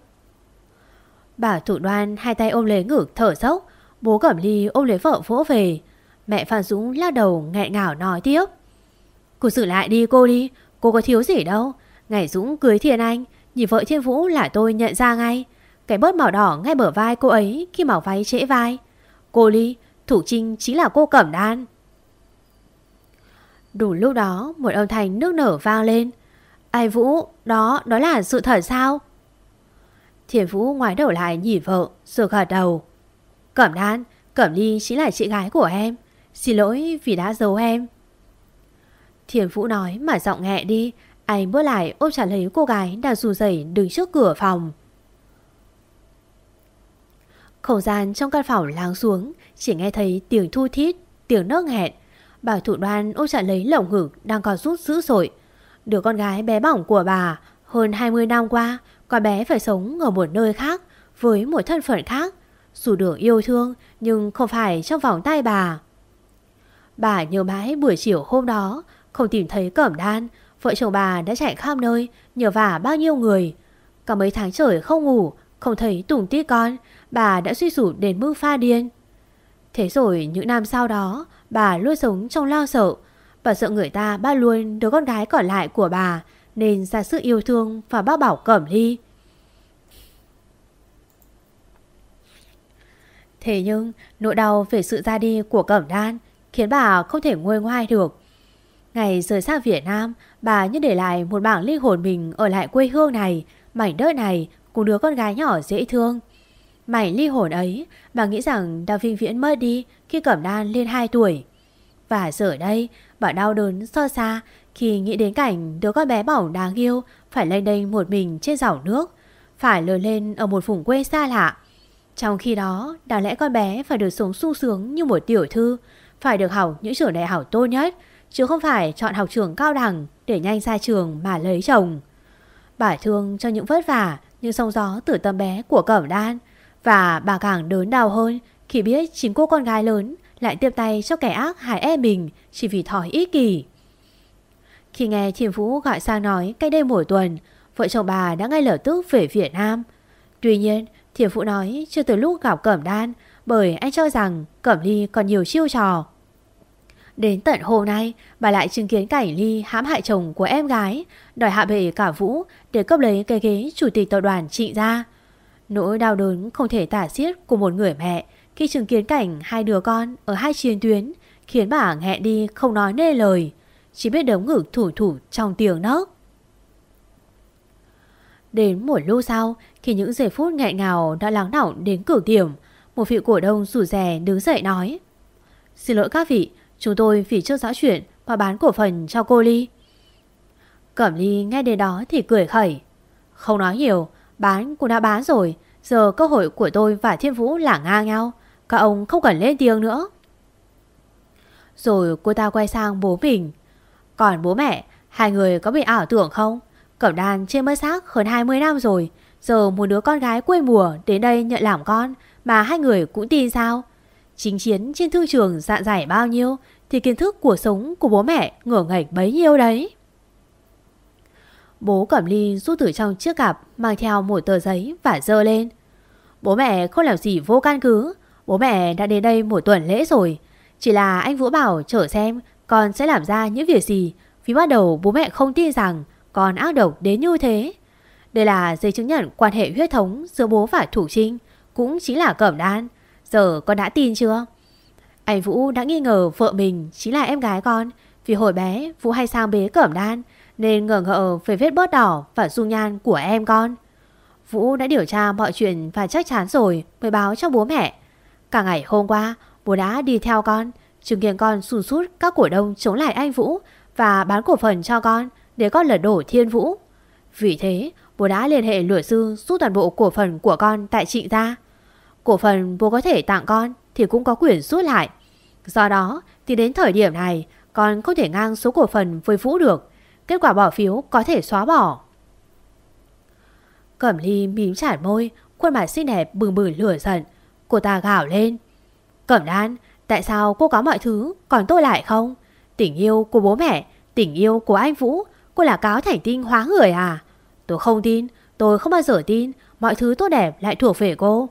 Bà thủ đoan hai tay ôm lấy ngực thở dốc, bố Cẩm ly ôm lấy vợ vỗ về. Mẹ Phan Dũng lắc đầu nghẹn ngào nói tiếp. Cô xử lại đi cô đi, cô có thiếu gì đâu. Ngày Dũng cưới Thiên Anh, nhìn vợ Thiên Vũ là tôi nhận ra ngay. Cái bớt màu đỏ ngay bờ vai cô ấy khi màu váy trễ vai. Cô Ly, Thủ Trinh chính là cô Cẩm Đan. Đủ lúc đó một âm thanh nước nở vang lên. Ai Vũ, đó, đó là sự thật sao? Thiền Vũ ngoái đầu lại nhìn vợ, rồi gật đầu. Cẩm Đan, Cẩm Ly chính là chị gái của em. Xin lỗi vì đã giấu em. Thiền Vũ nói mà giọng nhẹ đi. Anh bước lại ôm trả lấy cô gái đang dù rẩy đứng trước cửa phòng. Không gian trong căn phòng lắng xuống, chỉ nghe thấy tiếng thu thít, tiếng nước nghẹn. Bà thủ đoan ôm chặt lấy lồng ngực đang còn rút dữ dội. Đứa con gái bé bỏng của bà, hơn 20 năm qua, con bé phải sống ở một nơi khác, với một thân phận khác. Dù được yêu thương, nhưng không phải trong vòng tay bà. Bà nhớ mãi buổi chiều hôm đó, không tìm thấy cẩm đan, vợ chồng bà đã chạy khắp nơi, nhờ vả bao nhiêu người. Cả mấy tháng trời không ngủ, không thấy tùng tí con, bà đã suy sụp đến mức pha điên. Thế rồi những năm sau đó, bà luôn sống trong lo sợ. Bà sợ người ta bắt luôn đứa con gái còn lại của bà, nên ra sự yêu thương và bác bảo Cẩm Ly. Thế nhưng, nỗi đau về sự ra đi của Cẩm Đan khiến bà không thể nguôi ngoai được. Ngày rời xa Việt Nam, bà như để lại một bảng linh hồn mình ở lại quê hương này, mảnh đất này cùng đứa con gái nhỏ dễ thương. Mảnh ly hồn ấy, bà nghĩ rằng đã Vinh Viễn mất đi khi Cẩm Đan lên 2 tuổi. Và giờ đây, bà đau đớn so xa khi nghĩ đến cảnh đứa con bé bỏng đáng yêu phải lên đây một mình trên dòng nước, phải lớn lên ở một vùng quê xa lạ. Trong khi đó, đáng lẽ con bé phải được sống sung sướng như một tiểu thư, phải được học những trường đại học tốt nhất, chứ không phải chọn học trường cao đẳng để nhanh ra trường mà lấy chồng. Bà thương cho những vất vả, những sóng gió từ tâm bé của Cẩm Đan, và bà càng đớn đau hơn khi biết chính cô con gái lớn lại tiếp tay cho kẻ ác hại em mình chỉ vì thói ích kỷ. Khi nghe Thiền Vũ gọi sang nói cách đây một tuần, vợ chồng bà đã ngay lập tức về Việt Nam. Tuy nhiên, Thiền Vũ nói chưa từ lúc gặp Cẩm Đan bởi anh cho rằng Cẩm Ly còn nhiều chiêu trò. Đến tận hôm nay, bà lại chứng kiến cảnh Ly hãm hại chồng của em gái, đòi hạ bệ cả Vũ để cấp lấy cái ghế chủ tịch tập đoàn trị ra. Nỗi đau đớn không thể tả xiết của một người mẹ khi chứng kiến cảnh hai đứa con ở hai chiến tuyến khiến bà nghẹn đi không nói nên lời, chỉ biết đống ngực thủ thủ trong tiếng nấc. Đến một lúc sau, khi những giây phút nghẹn ngào đã lắng đọng đến cửa điểm, một vị cổ đông rủ rè đứng dậy nói Xin lỗi các vị, chúng tôi vì chưa rõ chuyện mà bán cổ phần cho cô Ly. Cẩm Ly nghe đến đó thì cười khẩy. Không nói nhiều, Bán cũng đã bán rồi Giờ cơ hội của tôi và Thiên Vũ là ngang nhau các ông không cần lên tiếng nữa Rồi cô ta quay sang bố mình Còn bố mẹ, Hai người có bị ảo tưởng không Cẩm đàn trên mới xác hơn 20 năm rồi, Giờ một đứa con gái quê mùa Đến đây nhận làm con Mà hai người cũng tin sao Chính chiến trên thương trường dạ dày bao nhiêu Thì kiến thức của sống của bố mẹ ngửa ngạch bấy nhiêu đấy Bố Cẩm Ly rút từ trong chiếc cặp mang theo một tờ giấy và dơ lên. Bố mẹ không làm gì vô căn cứ. Bố mẹ đã đến đây một tuần lễ rồi. Chỉ là anh Vũ bảo chờ xem con sẽ làm ra những việc gì vì bắt đầu bố mẹ không tin rằng con ác độc đến như thế. Đây là giấy chứng nhận quan hệ huyết thống giữa bố và Thủ Trinh, cũng chính là Cẩm Đan. Giờ con đã tin chưa? Anh Vũ đã nghi ngờ vợ mình chính là em gái con vì hồi bé Vũ hay sang bế Cẩm Đan nên ngờ ngợ về vết bớt đỏ và dung nhan của em con. Vũ đã điều tra mọi chuyện và chắc chắn rồi mới báo cho bố mẹ. Cả ngày hôm qua, bố đã đi theo con, chứng kiến con sùn sút các cổ đông chống lại anh Vũ và bán cổ phần cho con để con lật đổ thiên vũ. Vì thế, bố đã liên hệ luật sư rút toàn bộ cổ phần của con tại trịnh gia. Cổ phần bố có thể tặng con thì cũng có quyền rút lại. Do đó, thì đến thời điểm này, con không thể ngang số cổ phần với Vũ được. Kết quả bỏ phiếu có thể xóa bỏ. Cẩm ly mím chặt môi, khuôn mặt xinh đẹp bừng bừng lửa giận. Cô ta gào lên. Cẩm đan, tại sao cô có mọi thứ, còn tôi lại không? Tình yêu của bố mẹ, tình yêu của anh Vũ, cô là cáo thành tinh hóa người à? Tôi không tin, tôi không bao giờ tin, mọi thứ tốt đẹp lại thuộc về cô.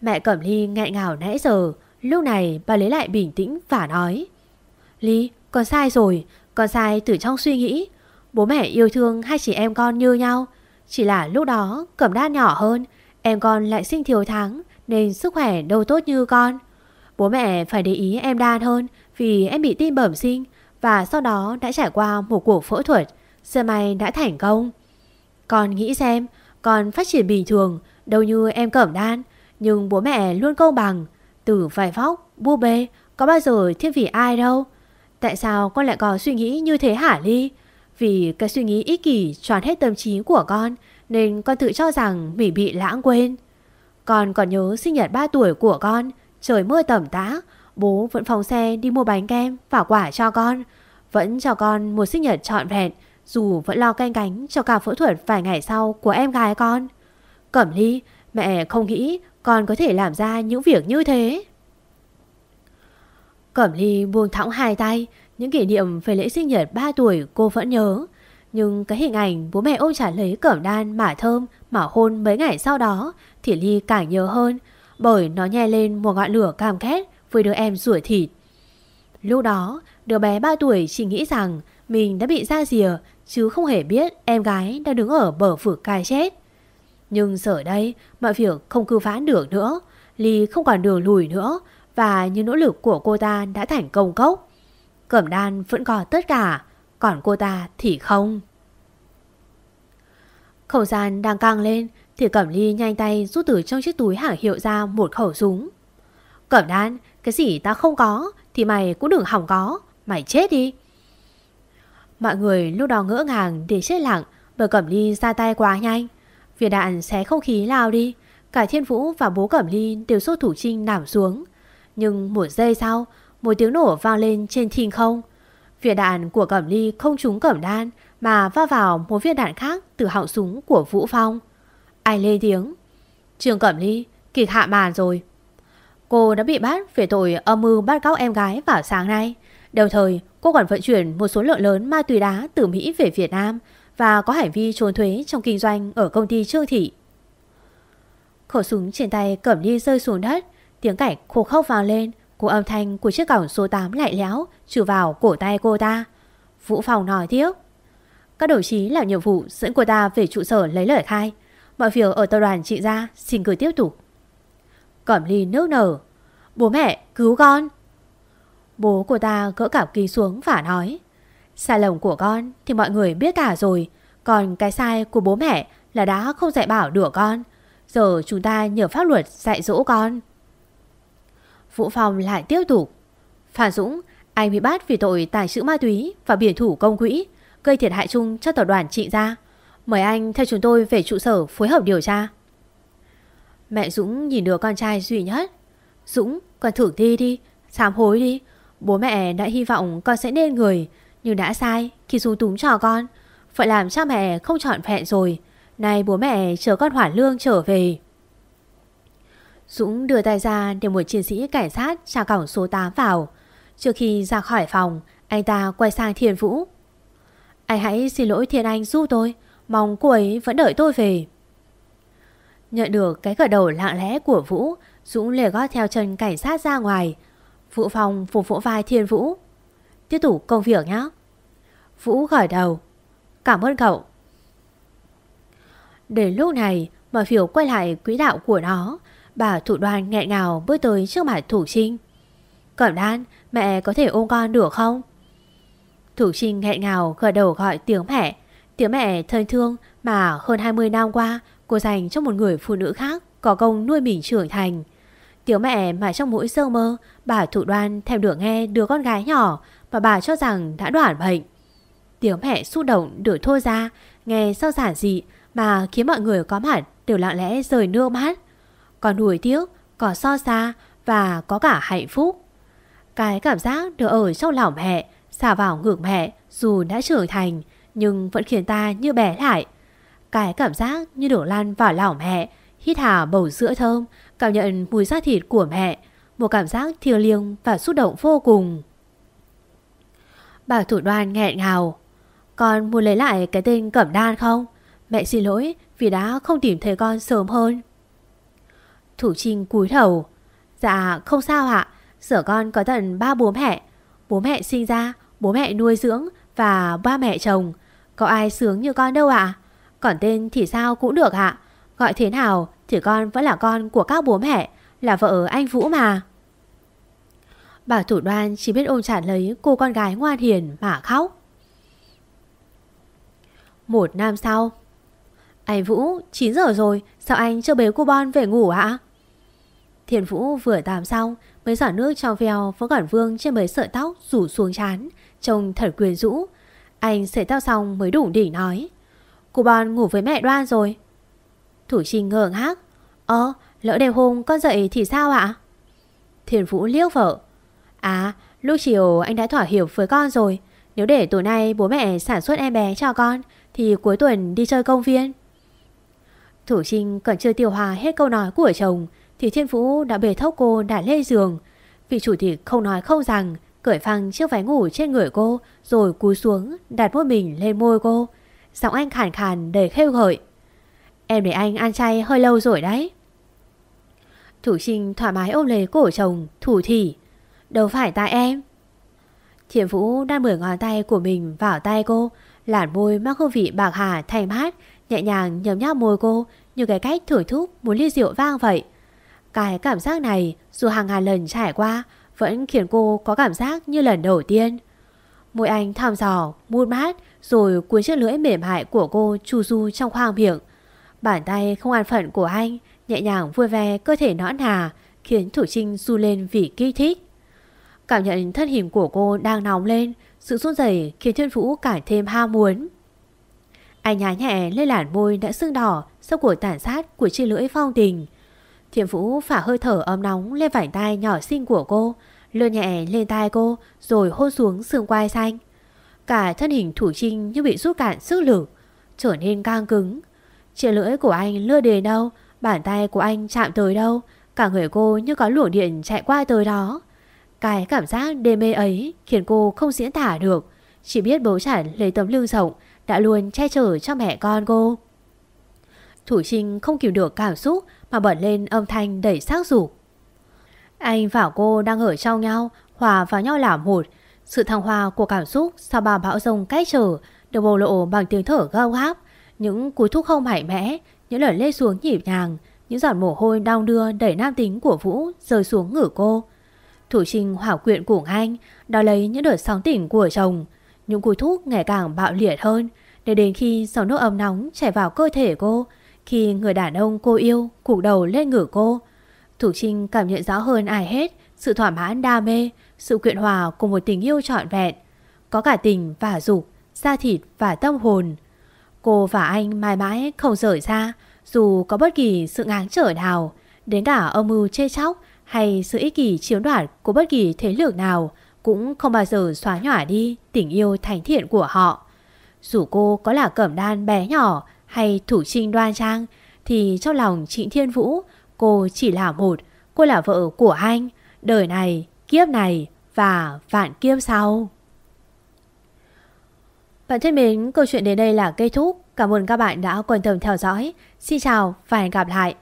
Mẹ Cẩm Ly ngại ngào nãy giờ, lúc này bà lấy lại bình tĩnh và nói. Ly, con sai rồi, con sai từ trong suy nghĩ. Bố mẹ yêu thương hai chị em con như nhau. Chỉ là lúc đó Cẩm đan nhỏ hơn, em con lại sinh thiếu tháng nên sức khỏe đâu tốt như con. Bố mẹ phải để ý em đan hơn vì em bị tim bẩm sinh và sau đó đã trải qua một cuộc phẫu thuật. Giờ may đã thành công. Con nghĩ xem, con phát triển bình thường, đâu như em cẩm đan. Nhưng bố mẹ luôn công bằng. Từ vài vóc, bu bê, có bao giờ thiên vị ai đâu. Tại sao con lại có suy nghĩ như thế hả Ly? Vì cái suy nghĩ ích kỷ tròn hết tâm trí của con nên con tự cho rằng mình bị lãng quên. Con còn nhớ sinh nhật 3 tuổi của con, trời mưa tầm tã, bố vẫn phóng xe đi mua bánh kem và quả cho con. Vẫn cho con một sinh nhật trọn vẹn, dù vẫn lo canh cánh cho cả phẫu thuật vài ngày sau của em gái con. Cẩm ly, mẹ không nghĩ con có thể làm ra những việc như thế. Cẩm ly buông thõng hai tay, những kỷ niệm về lễ sinh nhật 3 tuổi cô vẫn nhớ. Nhưng cái hình ảnh bố mẹ ôm trả lấy cẩm đan mà thơm mà hôn mấy ngày sau đó thì Ly càng nhớ hơn bởi nó nhè lên một ngọn lửa cam khét với đứa em ruột thịt. Lúc đó, đứa bé 3 tuổi chỉ nghĩ rằng mình đã bị ra rìa chứ không hề biết em gái đã đứng ở bờ vực cai chết. Nhưng giờ đây, mọi việc không cư phán được nữa. Ly không còn đường lùi nữa và những nỗ lực của cô ta đã thành công cốc. Cẩm đan vẫn còn tất cả, còn cô ta thì không. Khẩu gian đang căng lên thì Cẩm Ly nhanh tay rút từ trong chiếc túi hàng hiệu ra một khẩu súng. Cẩm đan, cái gì ta không có thì mày cũng đừng hỏng có, mày chết đi. Mọi người lúc đó ngỡ ngàng để chết lặng bởi Cẩm Ly ra tay quá nhanh. Viên đạn xé không khí lao đi, cả Thiên Vũ và bố Cẩm Ly đều sốt thủ trinh nằm xuống. Nhưng một giây sau, một tiếng nổ vang lên trên thiên không. Viên đạn của Cẩm Ly không trúng Cẩm Đan mà va vào một viên đạn khác từ họng súng của Vũ Phong. Ai lên tiếng? Trường Cẩm Ly, kịch hạ màn rồi. Cô đã bị bắt về tội âm mưu bắt cóc em gái vào sáng nay. Đồng thời, cô còn vận chuyển một số lượng lớn ma túy đá từ Mỹ về Việt Nam và có hành vi trốn thuế trong kinh doanh ở công ty Trương Thị. Khẩu súng trên tay Cẩm Ly rơi xuống đất, tiếng cảnh khô khốc vang lên, Cô âm thanh của chiếc cổng số 8 lại léo trừ vào cổ tay cô ta. Vũ Phòng nói tiếp. Các đồng chí làm nhiệm vụ dẫn cô ta về trụ sở lấy lời khai. Mọi việc ở tàu đoàn chị ra xin cứ tiếp tục. Cẩm ly nước nở. Bố mẹ, cứu con. Bố của ta gỡ cặp kỳ xuống và nói. Sai lầm của con thì mọi người biết cả rồi. Còn cái sai của bố mẹ là đã không dạy bảo được con. Giờ chúng ta nhờ pháp luật dạy dỗ con. Vũ Phong lại tiếp tục. Phan Dũng, anh bị bắt vì tội tài trữ ma túy và biển thủ công quỹ, gây thiệt hại chung cho tập đoàn trị gia. Mời anh theo chúng tôi về trụ sở phối hợp điều tra. Mẹ Dũng nhìn đứa con trai duy nhất. Dũng, con thử thi đi, sám hối đi. Bố mẹ đã hy vọng con sẽ nên người, nhưng đã sai khi xuống túng cho con. Phải làm cha mẹ không chọn vẹn rồi. Này bố mẹ chờ con hỏa lương trở về. Dũng đưa tay ra để một chiến sĩ cảnh sát tra cổng số 8 vào. Trước khi ra khỏi phòng, anh ta quay sang Thiên Vũ. Anh hãy xin lỗi Thiên Anh giúp tôi, mong cô ấy vẫn đợi tôi về. Nhận được cái gật đầu lặng lẽ của Vũ, Dũng lề gót theo chân cảnh sát ra ngoài. Vũ Phong phục vỗ vai Thiên Vũ. Tiếp tục công việc nhé. Vũ gởi đầu. Cảm ơn cậu. Đến lúc này, mọi phiếu quay lại quỹ đạo của nó. Bà thủ đoàn nghẹn ngào bước tới trước mặt Thủ Trinh. Cẩm đan, mẹ có thể ôm con được không? Thủ Trinh nghẹn ngào gật đầu gọi tiếng mẹ. Tiếng mẹ thân thương mà hơn 20 năm qua cô dành cho một người phụ nữ khác có công nuôi mình trưởng thành. Tiếng mẹ mà trong mỗi giấc mơ bà thủ đoan thèm được nghe đứa con gái nhỏ mà bà cho rằng đã đoản bệnh. tiếng mẹ xúc động được thô ra, nghe sao giản dị mà khiến mọi người có mặt đều lặng lẽ rời nước mắt. Còn đuổi tiếc, có so xa và có cả hạnh phúc. Cái cảm giác được ở trong lòng mẹ, xả vào ngược mẹ dù đã trưởng thành nhưng vẫn khiến ta như bé lại. Cái cảm giác như đổ lan vào lòng mẹ, hít hà bầu sữa thơm, cảm nhận mùi da thịt của mẹ, một cảm giác thiêng liêng và xúc động vô cùng. Bà thủ đoan nghẹn ngào. Con muốn lấy lại cái tên Cẩm Đan không? Mẹ xin lỗi vì đã không tìm thấy con sớm hơn. Thủ Trinh cúi đầu. Dạ không sao ạ. Sở con có tận ba bố mẹ. Bố mẹ sinh ra, bố mẹ nuôi dưỡng và ba mẹ chồng. Có ai sướng như con đâu ạ. Còn tên thì sao cũng được ạ. Gọi thế nào thì con vẫn là con của các bố mẹ, là vợ anh Vũ mà. Bà thủ đoan chỉ biết ôm chặt lấy cô con gái ngoan hiền mà khóc. Một năm sau Anh Vũ 9 giờ rồi Sao anh chưa bế cô Bon về ngủ ạ Thiền Vũ vừa tắm xong, Mấy giọt nước trong veo vẫn còn vương trên mấy sợi tóc rủ xuống chán, Trông thật quyền rũ. Anh sợi tóc xong mới đủ đỉnh nói. Cô Bon ngủ với mẹ đoan rồi. Thủ Trinh ngờ ngác. Ơ, lỡ đêm hôm con dậy thì sao ạ? Thiền Vũ liếc vợ. À lúc chiều anh đã thỏa hiệp với con rồi. Nếu để tối nay bố mẹ sản xuất em bé cho con, Thì cuối tuần đi chơi công viên. Thủ Trinh còn chưa tiêu hòa hết câu nói của chồng thì Thiên Vũ đã bề thốc cô đã lê giường. Vị chủ tịch không nói không rằng, Cởi phăng chiếc váy ngủ trên người cô, Rồi cúi xuống, đặt môi mình lên môi cô. Giọng anh khàn khàn đầy khêu gợi. Em để anh ăn chay hơi lâu rồi đấy. Thủ Trinh thoải mái ôm lấy cổ chồng, Thủ thỉ. Đâu phải tại em. Thiện Vũ đang mở ngón tay của mình vào tay cô Lản môi mang hương vị bạc hà thanh mát Nhẹ nhàng nhấm nháp môi cô, Như cái cách thổi thúc một ly rượu vang vậy. Cái cảm giác này, Dù hàng ngàn lần trải qua, Vẫn khiến cô có cảm giác như lần đầu tiên. Môi anh thăm dò, Mút mát, Rồi cuốn chiếc lưỡi mềm hại của cô Chu du trong khoang miệng. Bàn tay không an phận của anh Nhẹ nhàng vui vẻ cơ thể nõn nà Khiến Thủ Trinh du lên vì kích thích. Cảm nhận thân hình của cô đang nóng lên, Sự run rẩy khiến Thiên Vũ càng thêm ham muốn. Anh nhá nhẹ lên làn môi đã sưng đỏ Sau cuộc tàn sát của chiếc lưỡi phong tình. Thiên Vũ phả hơi thở ấm nóng lên vảnh tay nhỏ xinh của cô Lưa nhẹ lên tai cô, Rồi hôn xuống xương quai xanh Cả thân hình thủ trinh như bị rút cạn sức lực, Trở nên căng cứng Chia lưỡi của anh lưa đến đâu, Bàn tay của anh chạm tới đâu, Cả người cô như có luồng điện chạy qua tới đó cái cảm giác đê mê ấy khiến cô không diễn tả được. Chỉ biết bố chản lấy tấm lưng rộng đã luôn che chở cho mẹ con cô. Thủ Trinh không kìm được cảm xúc mà bật lên âm thanh đầy sắc dục. Anh và cô đang ở trong nhau, hòa vào nhau làm một. Sự thăng hoa của cảm xúc sau ba bão rông cách trở được bộc lộ bằng tiếng thở gao gáp, những cúi thúc không mạnh mẽ, những lời lê xuống nhịp nhàng, những giọt mồ hôi đau đưa đẩy nam tính của Vũ rơi xuống ngửa cô. Thủ Trinh hảo quyện cùng anh đo lấy những đợt sóng tỉnh của chồng Những cúi thúc ngày càng bạo liệt hơn Để đến khi dòng nước ấm nóng chảy vào cơ thể cô khi người đàn ông cô yêu cục đầu lên ngửa cô Thủ Trinh cảm nhận rõ hơn ai hết Sự thỏa mãn đam mê, Sự quyện hòa cùng một tình yêu trọn vẹn, Có cả tình và dục, Da thịt và tâm hồn Cô và anh mãi mãi không rời ra Dù có bất kỳ sự ngáng trở nào, Đến cả âm mưu chê chóc hay sự ích kỷ chiếm đoạt của bất kỳ thế lực nào cũng không bao giờ xóa nhỏ đi tình yêu thành thiện của họ. Dù cô có là cẩm đan bé nhỏ hay thủ trinh đoan trang thì trong lòng Trịnh Thiên Vũ cô chỉ là một, cô là vợ của anh, đời này, kiếp này và vạn kiếp sau. Bạn thân mến, câu chuyện đến đây là kết thúc. Cảm ơn các bạn đã quan tâm theo dõi. Xin chào và hẹn gặp lại.